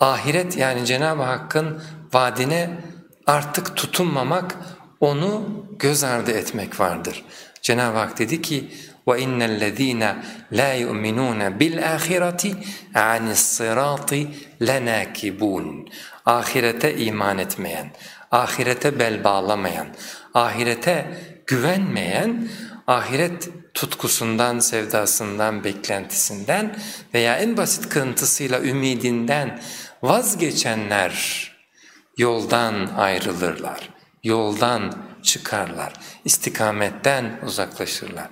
ahiret yani Cenab-ı Hakk'ın vaadine artık tutunmamak, onu göz ardı etmek vardır. Cenab-ı Hak dedi ki وَاِنَّ الَّذ۪ينَ لَا يُؤْمِنُونَ بِالْآخِرَةِ عَنِ الصِّرَاطِ لَنَاكِبُونَ Ahirete iman etmeyen, ahirete bel bağlamayan, ahirete güvenmeyen, ahiret tutkusundan, sevdasından, beklentisinden veya en basit kırıntısıyla ümidinden vazgeçenler yoldan ayrılırlar, yoldan çıkarlar, istikametten uzaklaşırlar.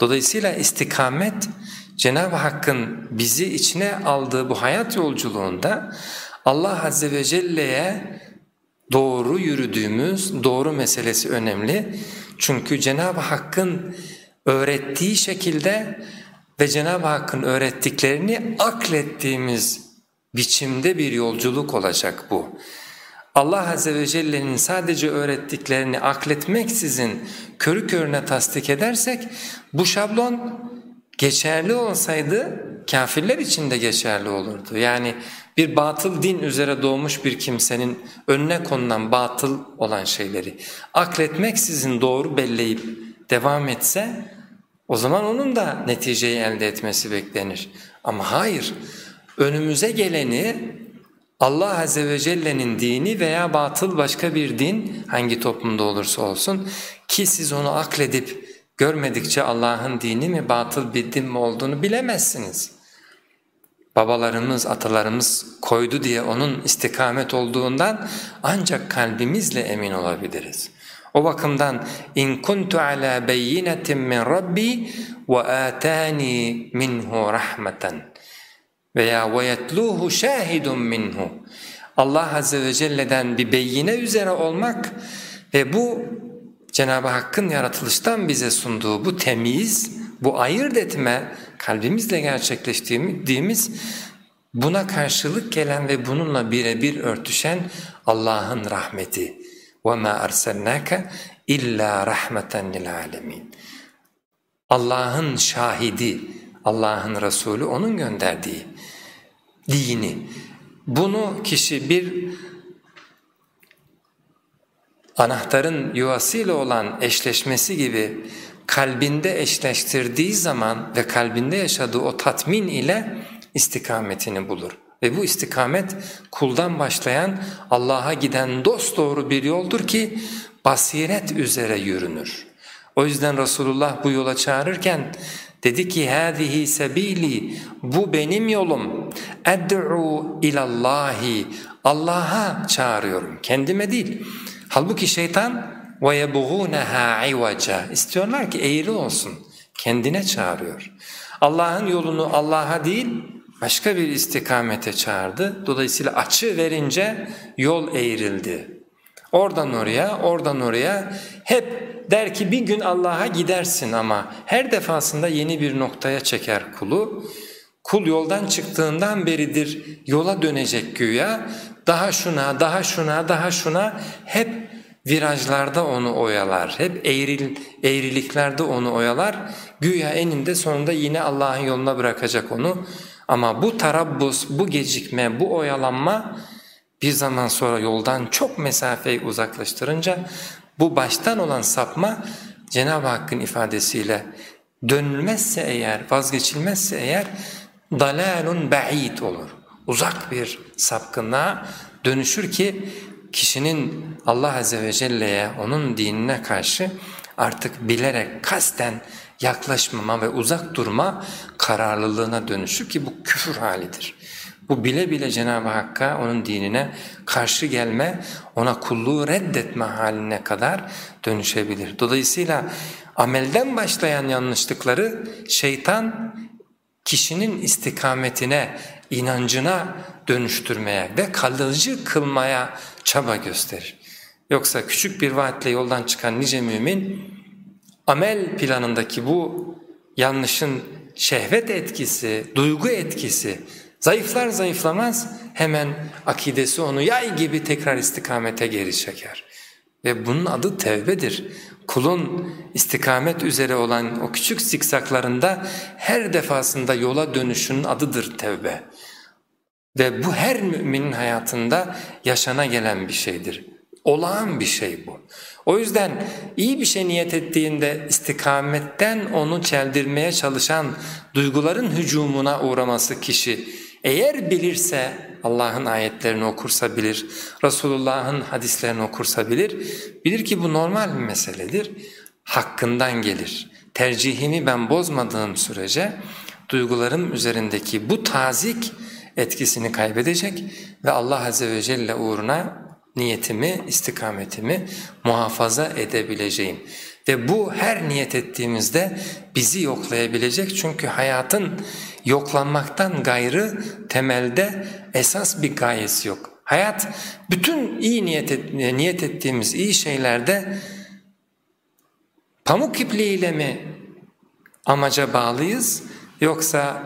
Dolayısıyla istikamet Cenab-ı Hakk'ın bizi içine aldığı bu hayat yolculuğunda Allah Azze ve Celle'ye doğru yürüdüğümüz doğru meselesi önemli. Çünkü Cenab-ı Hakk'ın öğrettiği şekilde ve Cenab-ı Hakk'ın öğrettiklerini aklettiğimiz biçimde bir yolculuk olacak bu. Allah Azze ve Celle'nin sadece öğrettiklerini akletmeksizin körü körüne tasdik edersek bu şablon geçerli olsaydı kafirler için de geçerli olurdu. Yani bir batıl din üzere doğmuş bir kimsenin önüne konulan batıl olan şeyleri akletmeksizin doğru belleyip devam etse o zaman onun da neticeyi elde etmesi beklenir. Ama hayır önümüze geleni Allah Azze ve Celle'nin dini veya batıl başka bir din hangi toplumda olursa olsun ki siz onu akledip görmedikçe Allah'ın dini mi batıl bir din mi olduğunu bilemezsiniz. Babalarımız, atalarımız koydu diye onun istikamet olduğundan ancak kalbimizle emin olabiliriz. O bakımdan in kuntu ala bayyinatin min rabbi ve atani minhu rahmeten veya ve yetluhu şahidun minhu. Allah Azze ve Celle'den bir beyine üzere olmak ve bu Cenab-ı Hakk'ın yaratılıştan bize sunduğu bu temiz, bu ayırt etme kalbimizle gerçekleştirdiğimiz buna karşılık gelen ve bununla birebir örtüşen Allah'ın rahmeti. وَمَا أَرْسَلْنَاكَ illa rahmeten lil alemin. Allah'ın şahidi, Allah'ın Resulü onun gönderdiği dini. Bunu kişi bir anahtarın yuvasıyla olan eşleşmesi gibi kalbinde eşleştirdiği zaman ve kalbinde yaşadığı o tatmin ile istikametini bulur. Ve bu istikamet kuldan başlayan Allah'a giden dosdoğru bir yoldur ki basiret üzere yürünür. O yüzden Resulullah bu yola çağırırken dedi ki hâzihi sebîli bu benim yolum ed'u ilallahi Allah'a çağırıyorum kendime değil. Halbuki şeytan وَيَبُغُونَهَا عِوَجًا İstiyorlar ki eğri olsun, kendine çağırıyor. Allah'ın yolunu Allah'a değil, başka bir istikamete çağırdı. Dolayısıyla açı verince yol eğrildi. Oradan oraya, oradan oraya hep der ki bir gün Allah'a gidersin ama her defasında yeni bir noktaya çeker kulu. Kul yoldan çıktığından beridir yola dönecek güya. Daha şuna, daha şuna, daha şuna hep virajlarda onu oyalar. Hep eğril, eğriliklerde onu oyalar. Güya eninde sonunda yine Allah'ın yoluna bırakacak onu. Ama bu tarabbus, bu gecikme, bu oyalanma bir zaman sonra yoldan çok mesafeyi uzaklaştırınca bu baştan olan sapma Cenab-ı Hakk'ın ifadesiyle dönülmezse eğer, vazgeçilmezse eğer dalalun ba'id olur. Uzak bir sapkınlığa dönüşür ki kişinin Allah Azze ve Celle'ye, onun dinine karşı artık bilerek kasten yaklaşmama ve uzak durma kararlılığına dönüşür ki bu küfür halidir. Bu bile bile Cenab-ı Hakk'a, onun dinine karşı gelme, ona kulluğu reddetme haline kadar dönüşebilir. Dolayısıyla amelden başlayan yanlışlıkları şeytan kişinin istikametine, inancına dönüştürmeye ve kalıcı kılmaya çaba gösterir. Yoksa küçük bir vaatle yoldan çıkan nice mümin amel planındaki bu yanlışın şehvet etkisi, duygu etkisi zayıflar zayıflamaz hemen akidesi onu yay gibi tekrar istikamete geri çeker. Ve bunun adı tevbedir. Kulun istikamet üzere olan o küçük zikzaklarında her defasında yola dönüşünün adıdır tevbe. Ve bu her müminin hayatında yaşana gelen bir şeydir. Olağan bir şey bu. O yüzden iyi bir şey niyet ettiğinde istikametten onu çeldirmeye çalışan duyguların hücumuna uğraması kişi eğer bilirse Allah'ın ayetlerini okursa bilir, Resulullah'ın hadislerini okursa bilir, bilir ki bu normal bir meseledir, hakkından gelir. Tercihimi ben bozmadığım sürece duygularım üzerindeki bu tazik etkisini kaybedecek ve Allah Azze ve Celle uğruna niyetimi, istikametimi muhafaza edebileceğim. Ve bu her niyet ettiğimizde bizi yoklayabilecek çünkü hayatın yoklanmaktan gayrı temelde esas bir gayesi yok. Hayat bütün iyi niyet, et, niyet ettiğimiz iyi şeylerde pamuk ipliğiyle mi amaca bağlıyız yoksa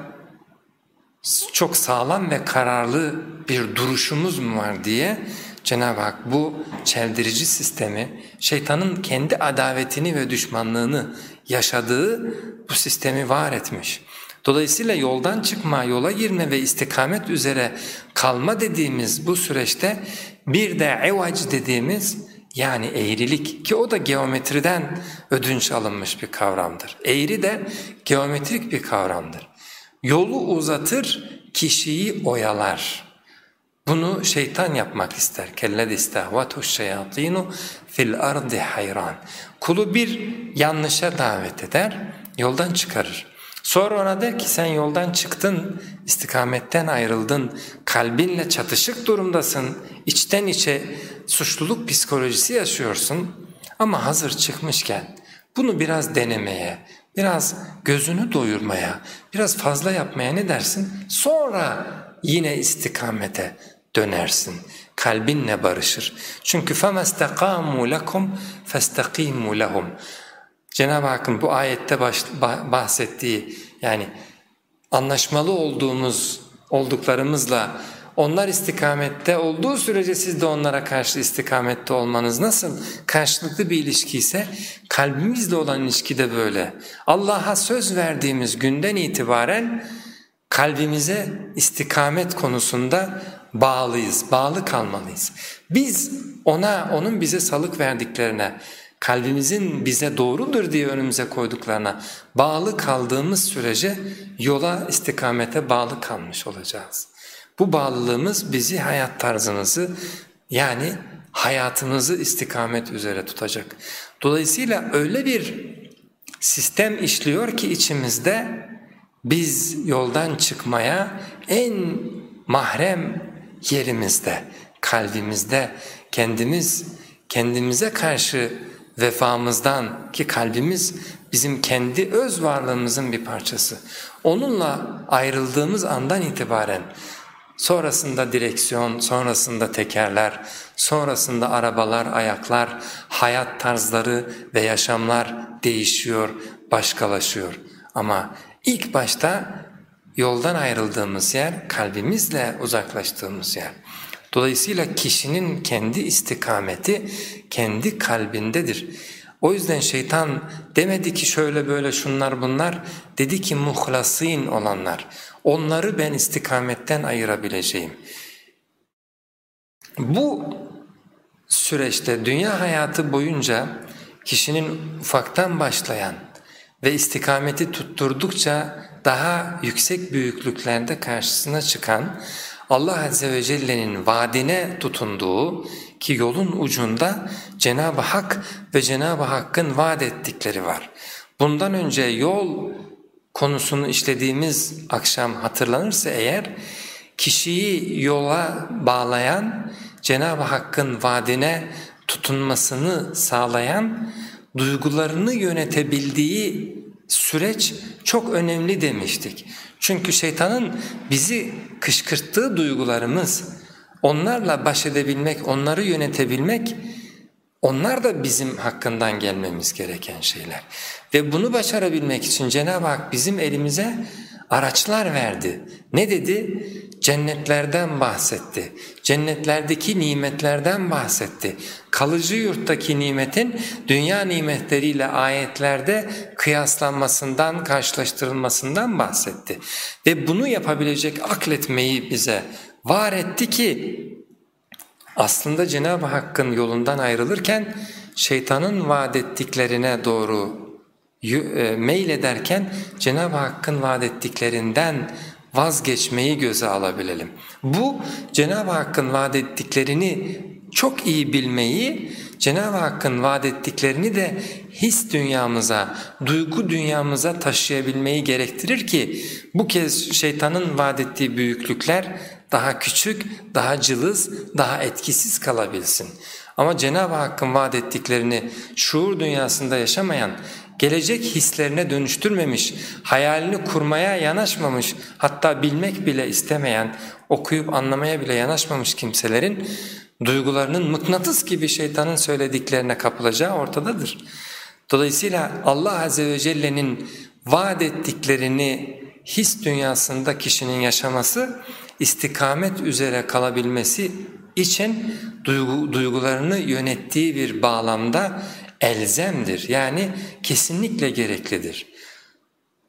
çok sağlam ve kararlı bir duruşumuz mu var diye Cenab-ı Hak bu çeldirici sistemi, şeytanın kendi adavetini ve düşmanlığını yaşadığı bu sistemi var etmiş. Dolayısıyla yoldan çıkma, yola girme ve istikamet üzere kalma dediğimiz bu süreçte bir de evac dediğimiz yani eğrilik ki o da geometriden ödünç alınmış bir kavramdır. Eğri de geometrik bir kavramdır. Yolu uzatır, kişiyi oyalar. Bunu şeytan yapmak ister. Kelled istahvatu şeyatinu fil ardi hayran. Kulu bir yanlışa davet eder, yoldan çıkarır. Sonra ona der ki sen yoldan çıktın, istikametten ayrıldın, kalbinle çatışık durumdasın, içten içe suçluluk psikolojisi yaşıyorsun ama hazır çıkmışken bunu biraz denemeye, biraz gözünü doyurmaya, biraz fazla yapmaya ne dersin? Sonra yine istikamete dönersin. Kalbinle barışır. Çünkü فَمَسْتَقَامُوا لَكُمْ فَاسْتَقِيمُوا لَهُمْ Cenab-ı Hakk'ın bu ayette bahsettiği yani anlaşmalı olduğumuz olduklarımızla onlar istikamette olduğu sürece siz de onlara karşı istikamette olmanız nasıl karşılıklı bir ilişki ise kalbimizle olan ilişki de böyle. Allah'a söz verdiğimiz günden itibaren kalbimize istikamet konusunda bağlıyız, bağlı kalmalıyız. Biz ona, onun bize salık verdiklerine, kalbimizin bize doğrudur diye önümüze koyduklarına bağlı kaldığımız sürece yola, istikamete bağlı kalmış olacağız. Bu bağlılığımız bizi hayat tarzımızı yani hayatımızı istikamet üzere tutacak. Dolayısıyla öyle bir sistem işliyor ki içimizde biz yoldan çıkmaya en mahrem yerimizde, kalbimizde kendimiz kendimize karşı vefamızdan ki kalbimiz bizim kendi öz varlığımızın bir parçası. Onunla ayrıldığımız andan itibaren sonrasında direksiyon, sonrasında tekerler, sonrasında arabalar, ayaklar, hayat tarzları ve yaşamlar değişiyor, başkalaşıyor. Ama ilk başta yoldan ayrıldığımız yer kalbimizle uzaklaştığımız yer. Dolayısıyla kişinin kendi istikameti kendi kalbindedir. O yüzden şeytan demedi ki şöyle böyle şunlar bunlar, dedi ki muhlasin olanlar. Onları ben istikametten ayırabileceğim. Bu süreçte dünya hayatı boyunca kişinin ufaktan başlayan ve istikameti tutturdukça daha yüksek büyüklüklerde karşısına çıkan Allah Azze ve Celle'nin vaadine tutunduğu ki yolun ucunda Cenab-ı Hak ve Cenab-ı Hakk'ın vaat ettikleri var. Bundan önce yol konusunu işlediğimiz akşam hatırlanırsa eğer kişiyi yola bağlayan Cenab-ı Hakk'ın vaadine tutunmasını sağlayan duygularını yönetebildiği süreç çok önemli demiştik. Çünkü şeytanın bizi kışkırttığı duygularımız, onlarla baş edebilmek, onları yönetebilmek, onlar da bizim hakkından gelmemiz gereken şeyler. Ve bunu başarabilmek için Cenab-ı Hak bizim elimize araçlar verdi. Ne dedi? Cennetlerden bahsetti. Cennetlerdeki nimetlerden bahsetti. Kalıcı yurttaki nimetin dünya nimetleriyle ayetlerde kıyaslanmasından, karşılaştırılmasından bahsetti. Ve bunu yapabilecek akletmeyi bize var etti ki aslında Cenab-ı Hakk'ın yolundan ayrılırken şeytanın vaat ettiklerine doğru meylederken Cenab-ı Hakk'ın vaat ettiklerinden vazgeçmeyi göze alabilelim. Bu Cenab-ı Hakk'ın vaat ettiklerini çok iyi bilmeyi, Cenab-ı Hakk'ın vaat ettiklerini de his dünyamıza, duygu dünyamıza taşıyabilmeyi gerektirir ki bu kez şeytanın vaat ettiği büyüklükler daha küçük, daha cılız, daha etkisiz kalabilsin. Ama Cenab-ı Hakk'ın vaat ettiklerini şuur dünyasında yaşamayan, gelecek hislerine dönüştürmemiş, hayalini kurmaya yanaşmamış, hatta bilmek bile istemeyen, okuyup anlamaya bile yanaşmamış kimselerin duygularının mıknatıs gibi şeytanın söylediklerine kapılacağı ortadadır. Dolayısıyla Allah Azze ve Celle'nin vaat ettiklerini his dünyasında kişinin yaşaması, istikamet üzere kalabilmesi için duygu, duygularını yönettiği bir bağlamda elzemdir. Yani kesinlikle gereklidir.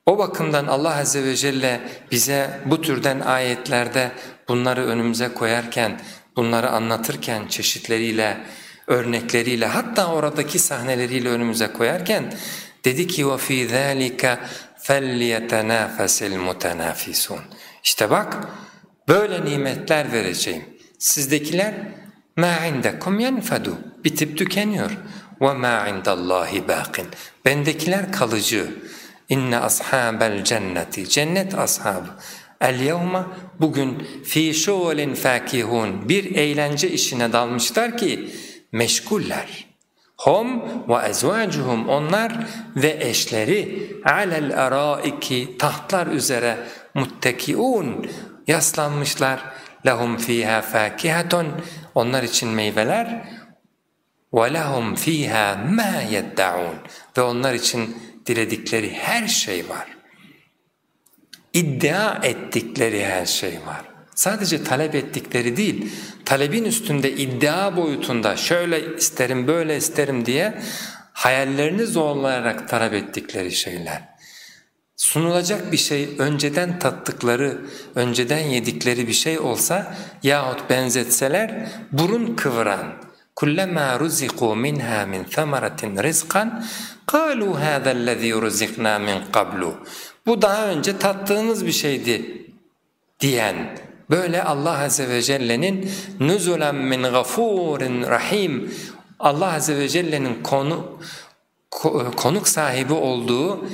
O bakımdan Allah Azze ve Celle bize bu türden ayetlerde bunları önümüze koyarken, bunları anlatırken çeşitleriyle, örnekleriyle hatta oradaki sahneleriyle önümüze koyarken dedi ki وَفِي ذَٰلِكَ فَلْيَتَنَافَسِ الْمُتَنَافِسُونَ İşte bak böyle nimetler vereceğim. Sizdekiler مَا عِنْدَكُمْ يَنْفَدُ Bitip tükeniyor. وَمَا عِنْدَ اللّٰهِ بَاقٍ Bendekiler kalıcı. İnne ashabel cenneti cennet ashabı. El yevma bugün fi şuulin fakihun bir eğlence işine dalmışlar ki meşguller. Hum ve ezvacuhum onlar ve eşleri alel araiki tahtlar üzere muttekiun yaslanmışlar. Lahum fiha fakihatun onlar için meyveler وَلَهُمْ ف۪يهَا مَا يَدَّعُونَ Ve onlar için diledikleri her şey var. İddia ettikleri her şey var. Sadece talep ettikleri değil, talebin üstünde iddia boyutunda şöyle isterim böyle isterim diye hayallerini zorlayarak talep ettikleri şeyler. Sunulacak bir şey önceden tattıkları, önceden yedikleri bir şey olsa yahut benzetseler burun kıvıran, كلما رزقوا منها من ثمرة رزقا قالوا هذا الذي رزقنا من قبل bu daha önce tattığımız bir şeydi diyen böyle Allah Azze ve Celle'nin nüzulen min gafurin rahim Allah Azze ve Celle'nin konu konuk sahibi olduğu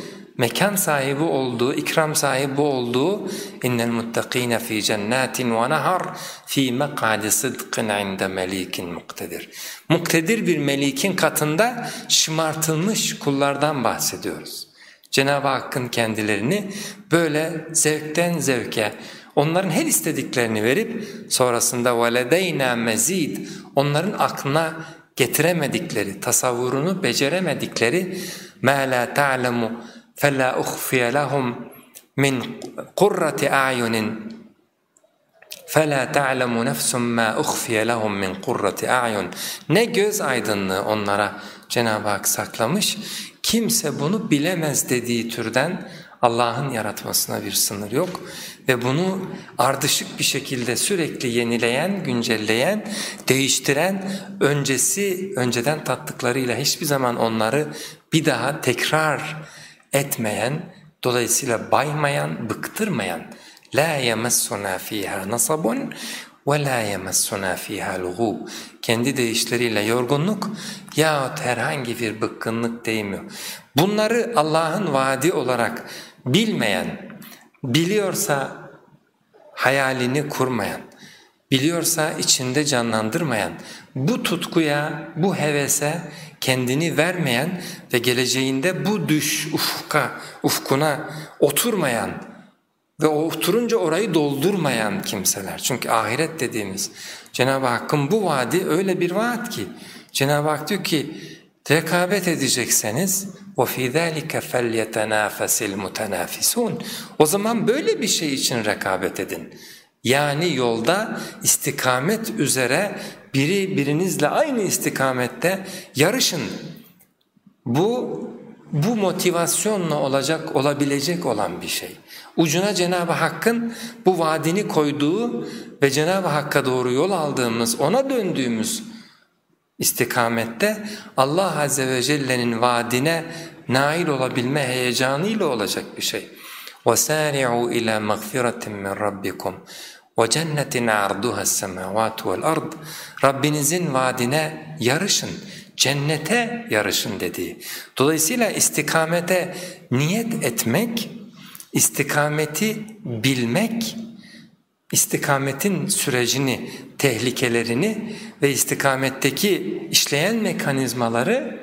mekan sahibi olduğu, ikram sahibi olduğu innel muttakine fi cennetin ve nahar fi mek'adi sıdkın inde melikin muktedir. Muktedir bir melikin katında şımartılmış kullardan bahsediyoruz. Cenab-ı Hakk'ın kendilerini böyle zevkten zevke, onların her istediklerini verip sonrasında وَلَدَيْنَا mezid onların aklına getiremedikleri, tasavvurunu beceremedikleri مَا لَا تَعْلَمُ فَلَا اُخْفِيَ لَهُمْ مِنْ قُرَّةِ اَعْيُنٍ فَلَا تَعْلَمُ نَفْسٌ مَا اُخْفِيَ لَهُمْ مِنْ قُرَّةِ اَعْيُنٍ Ne göz aydınlığı onlara Cenab-ı Hak saklamış, kimse bunu bilemez dediği türden Allah'ın yaratmasına bir sınır yok ve bunu ardışık bir şekilde sürekli yenileyen, güncelleyen, değiştiren, öncesi önceden tattıklarıyla hiçbir zaman onları bir daha tekrar etmeyen, dolayısıyla baymayan, bıktırmayan la yemessuna fiha nasabun ve la yemessuna fiha lughub. Kendi deyişleriyle yorgunluk yahut herhangi bir bıkkınlık değmiyor. Bunları Allah'ın vaadi olarak bilmeyen, biliyorsa hayalini kurmayan, biliyorsa içinde canlandırmayan, bu tutkuya, bu hevese kendini vermeyen ve geleceğinde bu düş ufka, ufkuna oturmayan ve oturunca orayı doldurmayan kimseler. Çünkü ahiret dediğimiz Cenab-ı Hakk'ın bu vaadi öyle bir vaat ki Cenab-ı Hak diyor ki rekabet edecekseniz وَفِي ذَٰلِكَ فَلْيَتَنَافَسِ الْمُتَنَافِسُونَ O zaman böyle bir şey için rekabet edin. Yani yolda istikamet üzere biri birinizle aynı istikamette yarışın. Bu bu motivasyonla olacak olabilecek olan bir şey. Ucuna Cenab-ı Hakk'ın bu vaadini koyduğu ve Cenab-ı Hakk'a doğru yol aldığımız, ona döndüğümüz istikamette Allah Azze ve Celle'nin vaadine nail olabilme heyecanıyla olacak bir şey. وَسَارِعُوا إِلَى مَغْفِرَةٍ مِّنْ رَبِّكُمْ ve cennetin arduha semavatu vel ard Rabbinizin vaadine yarışın cennete yarışın dediği. Dolayısıyla istikamete niyet etmek, istikameti bilmek, istikametin sürecini, tehlikelerini ve istikametteki işleyen mekanizmaları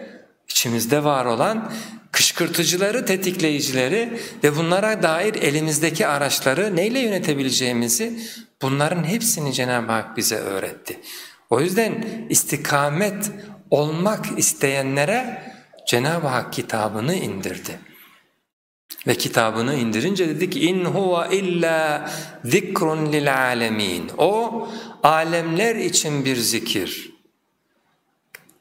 içimizde var olan kışkırtıcıları, tetikleyicileri ve bunlara dair elimizdeki araçları neyle yönetebileceğimizi bunların hepsini Cenab-ı Hak bize öğretti. O yüzden istikamet olmak isteyenlere Cenab-ı Hak kitabını indirdi. Ve kitabını indirince dedik in huwa illa zikrun lil alemin. O alemler için bir zikir.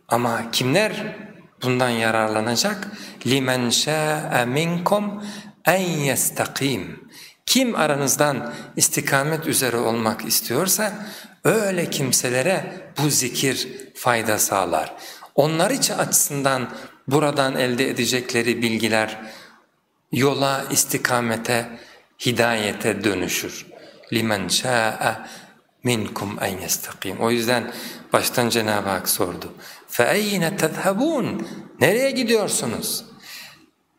Ama kimler bundan yararlanacak? Limen şa'e minkum en yestakim. Kim aranızdan istikamet üzere olmak istiyorsa öyle kimselere bu zikir fayda sağlar. Onlar için açısından buradan elde edecekleri bilgiler yola, istikamete, hidayete dönüşür. Limen şa'a minkum en yestakim. O yüzden baştan Cenab-ı Hak sordu. فَاَيْنَ تَذْهَبُونَ Nereye gidiyorsunuz?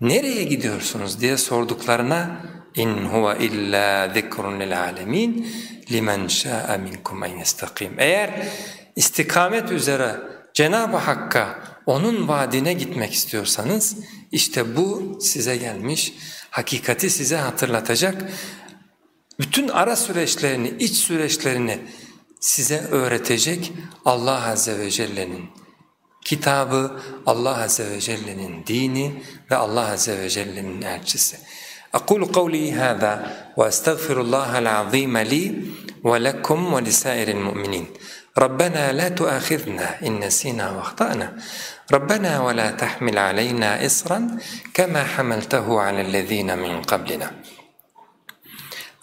Nereye gidiyorsunuz diye sorduklarına in huve illa zikrun lil alemin limen şa'a minkum en yestakim. Eğer istikamet üzere Cenab-ı Hakk'a onun vaadine gitmek istiyorsanız işte bu size gelmiş, hakikati size hatırlatacak, bütün ara süreçlerini, iç süreçlerini size öğretecek Allah Azze ve Celle'nin kitabı, Allah Azze ve Celle'nin dini ve Allah Azze ve Celle'nin elçisi. أقول قولي هذا وأستغفر الله العظيم لي ولكم ولسائر المؤمنين ربنا لا تؤاخذنا إن نسينا واخطأنا ربنا ولا تحمل علينا إصرا كما حملته على الذين من قبلنا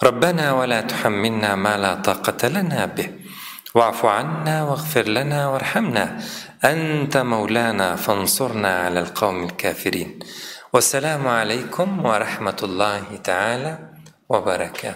ربنا ولا تحملنا ما لا طاقة لنا به واعف عنا واغفر لنا وارحمنا. أنت مولانا فانصرنا على القوم الكافرين. والسلام عليكم ورحمة الله تعالى وبركاته.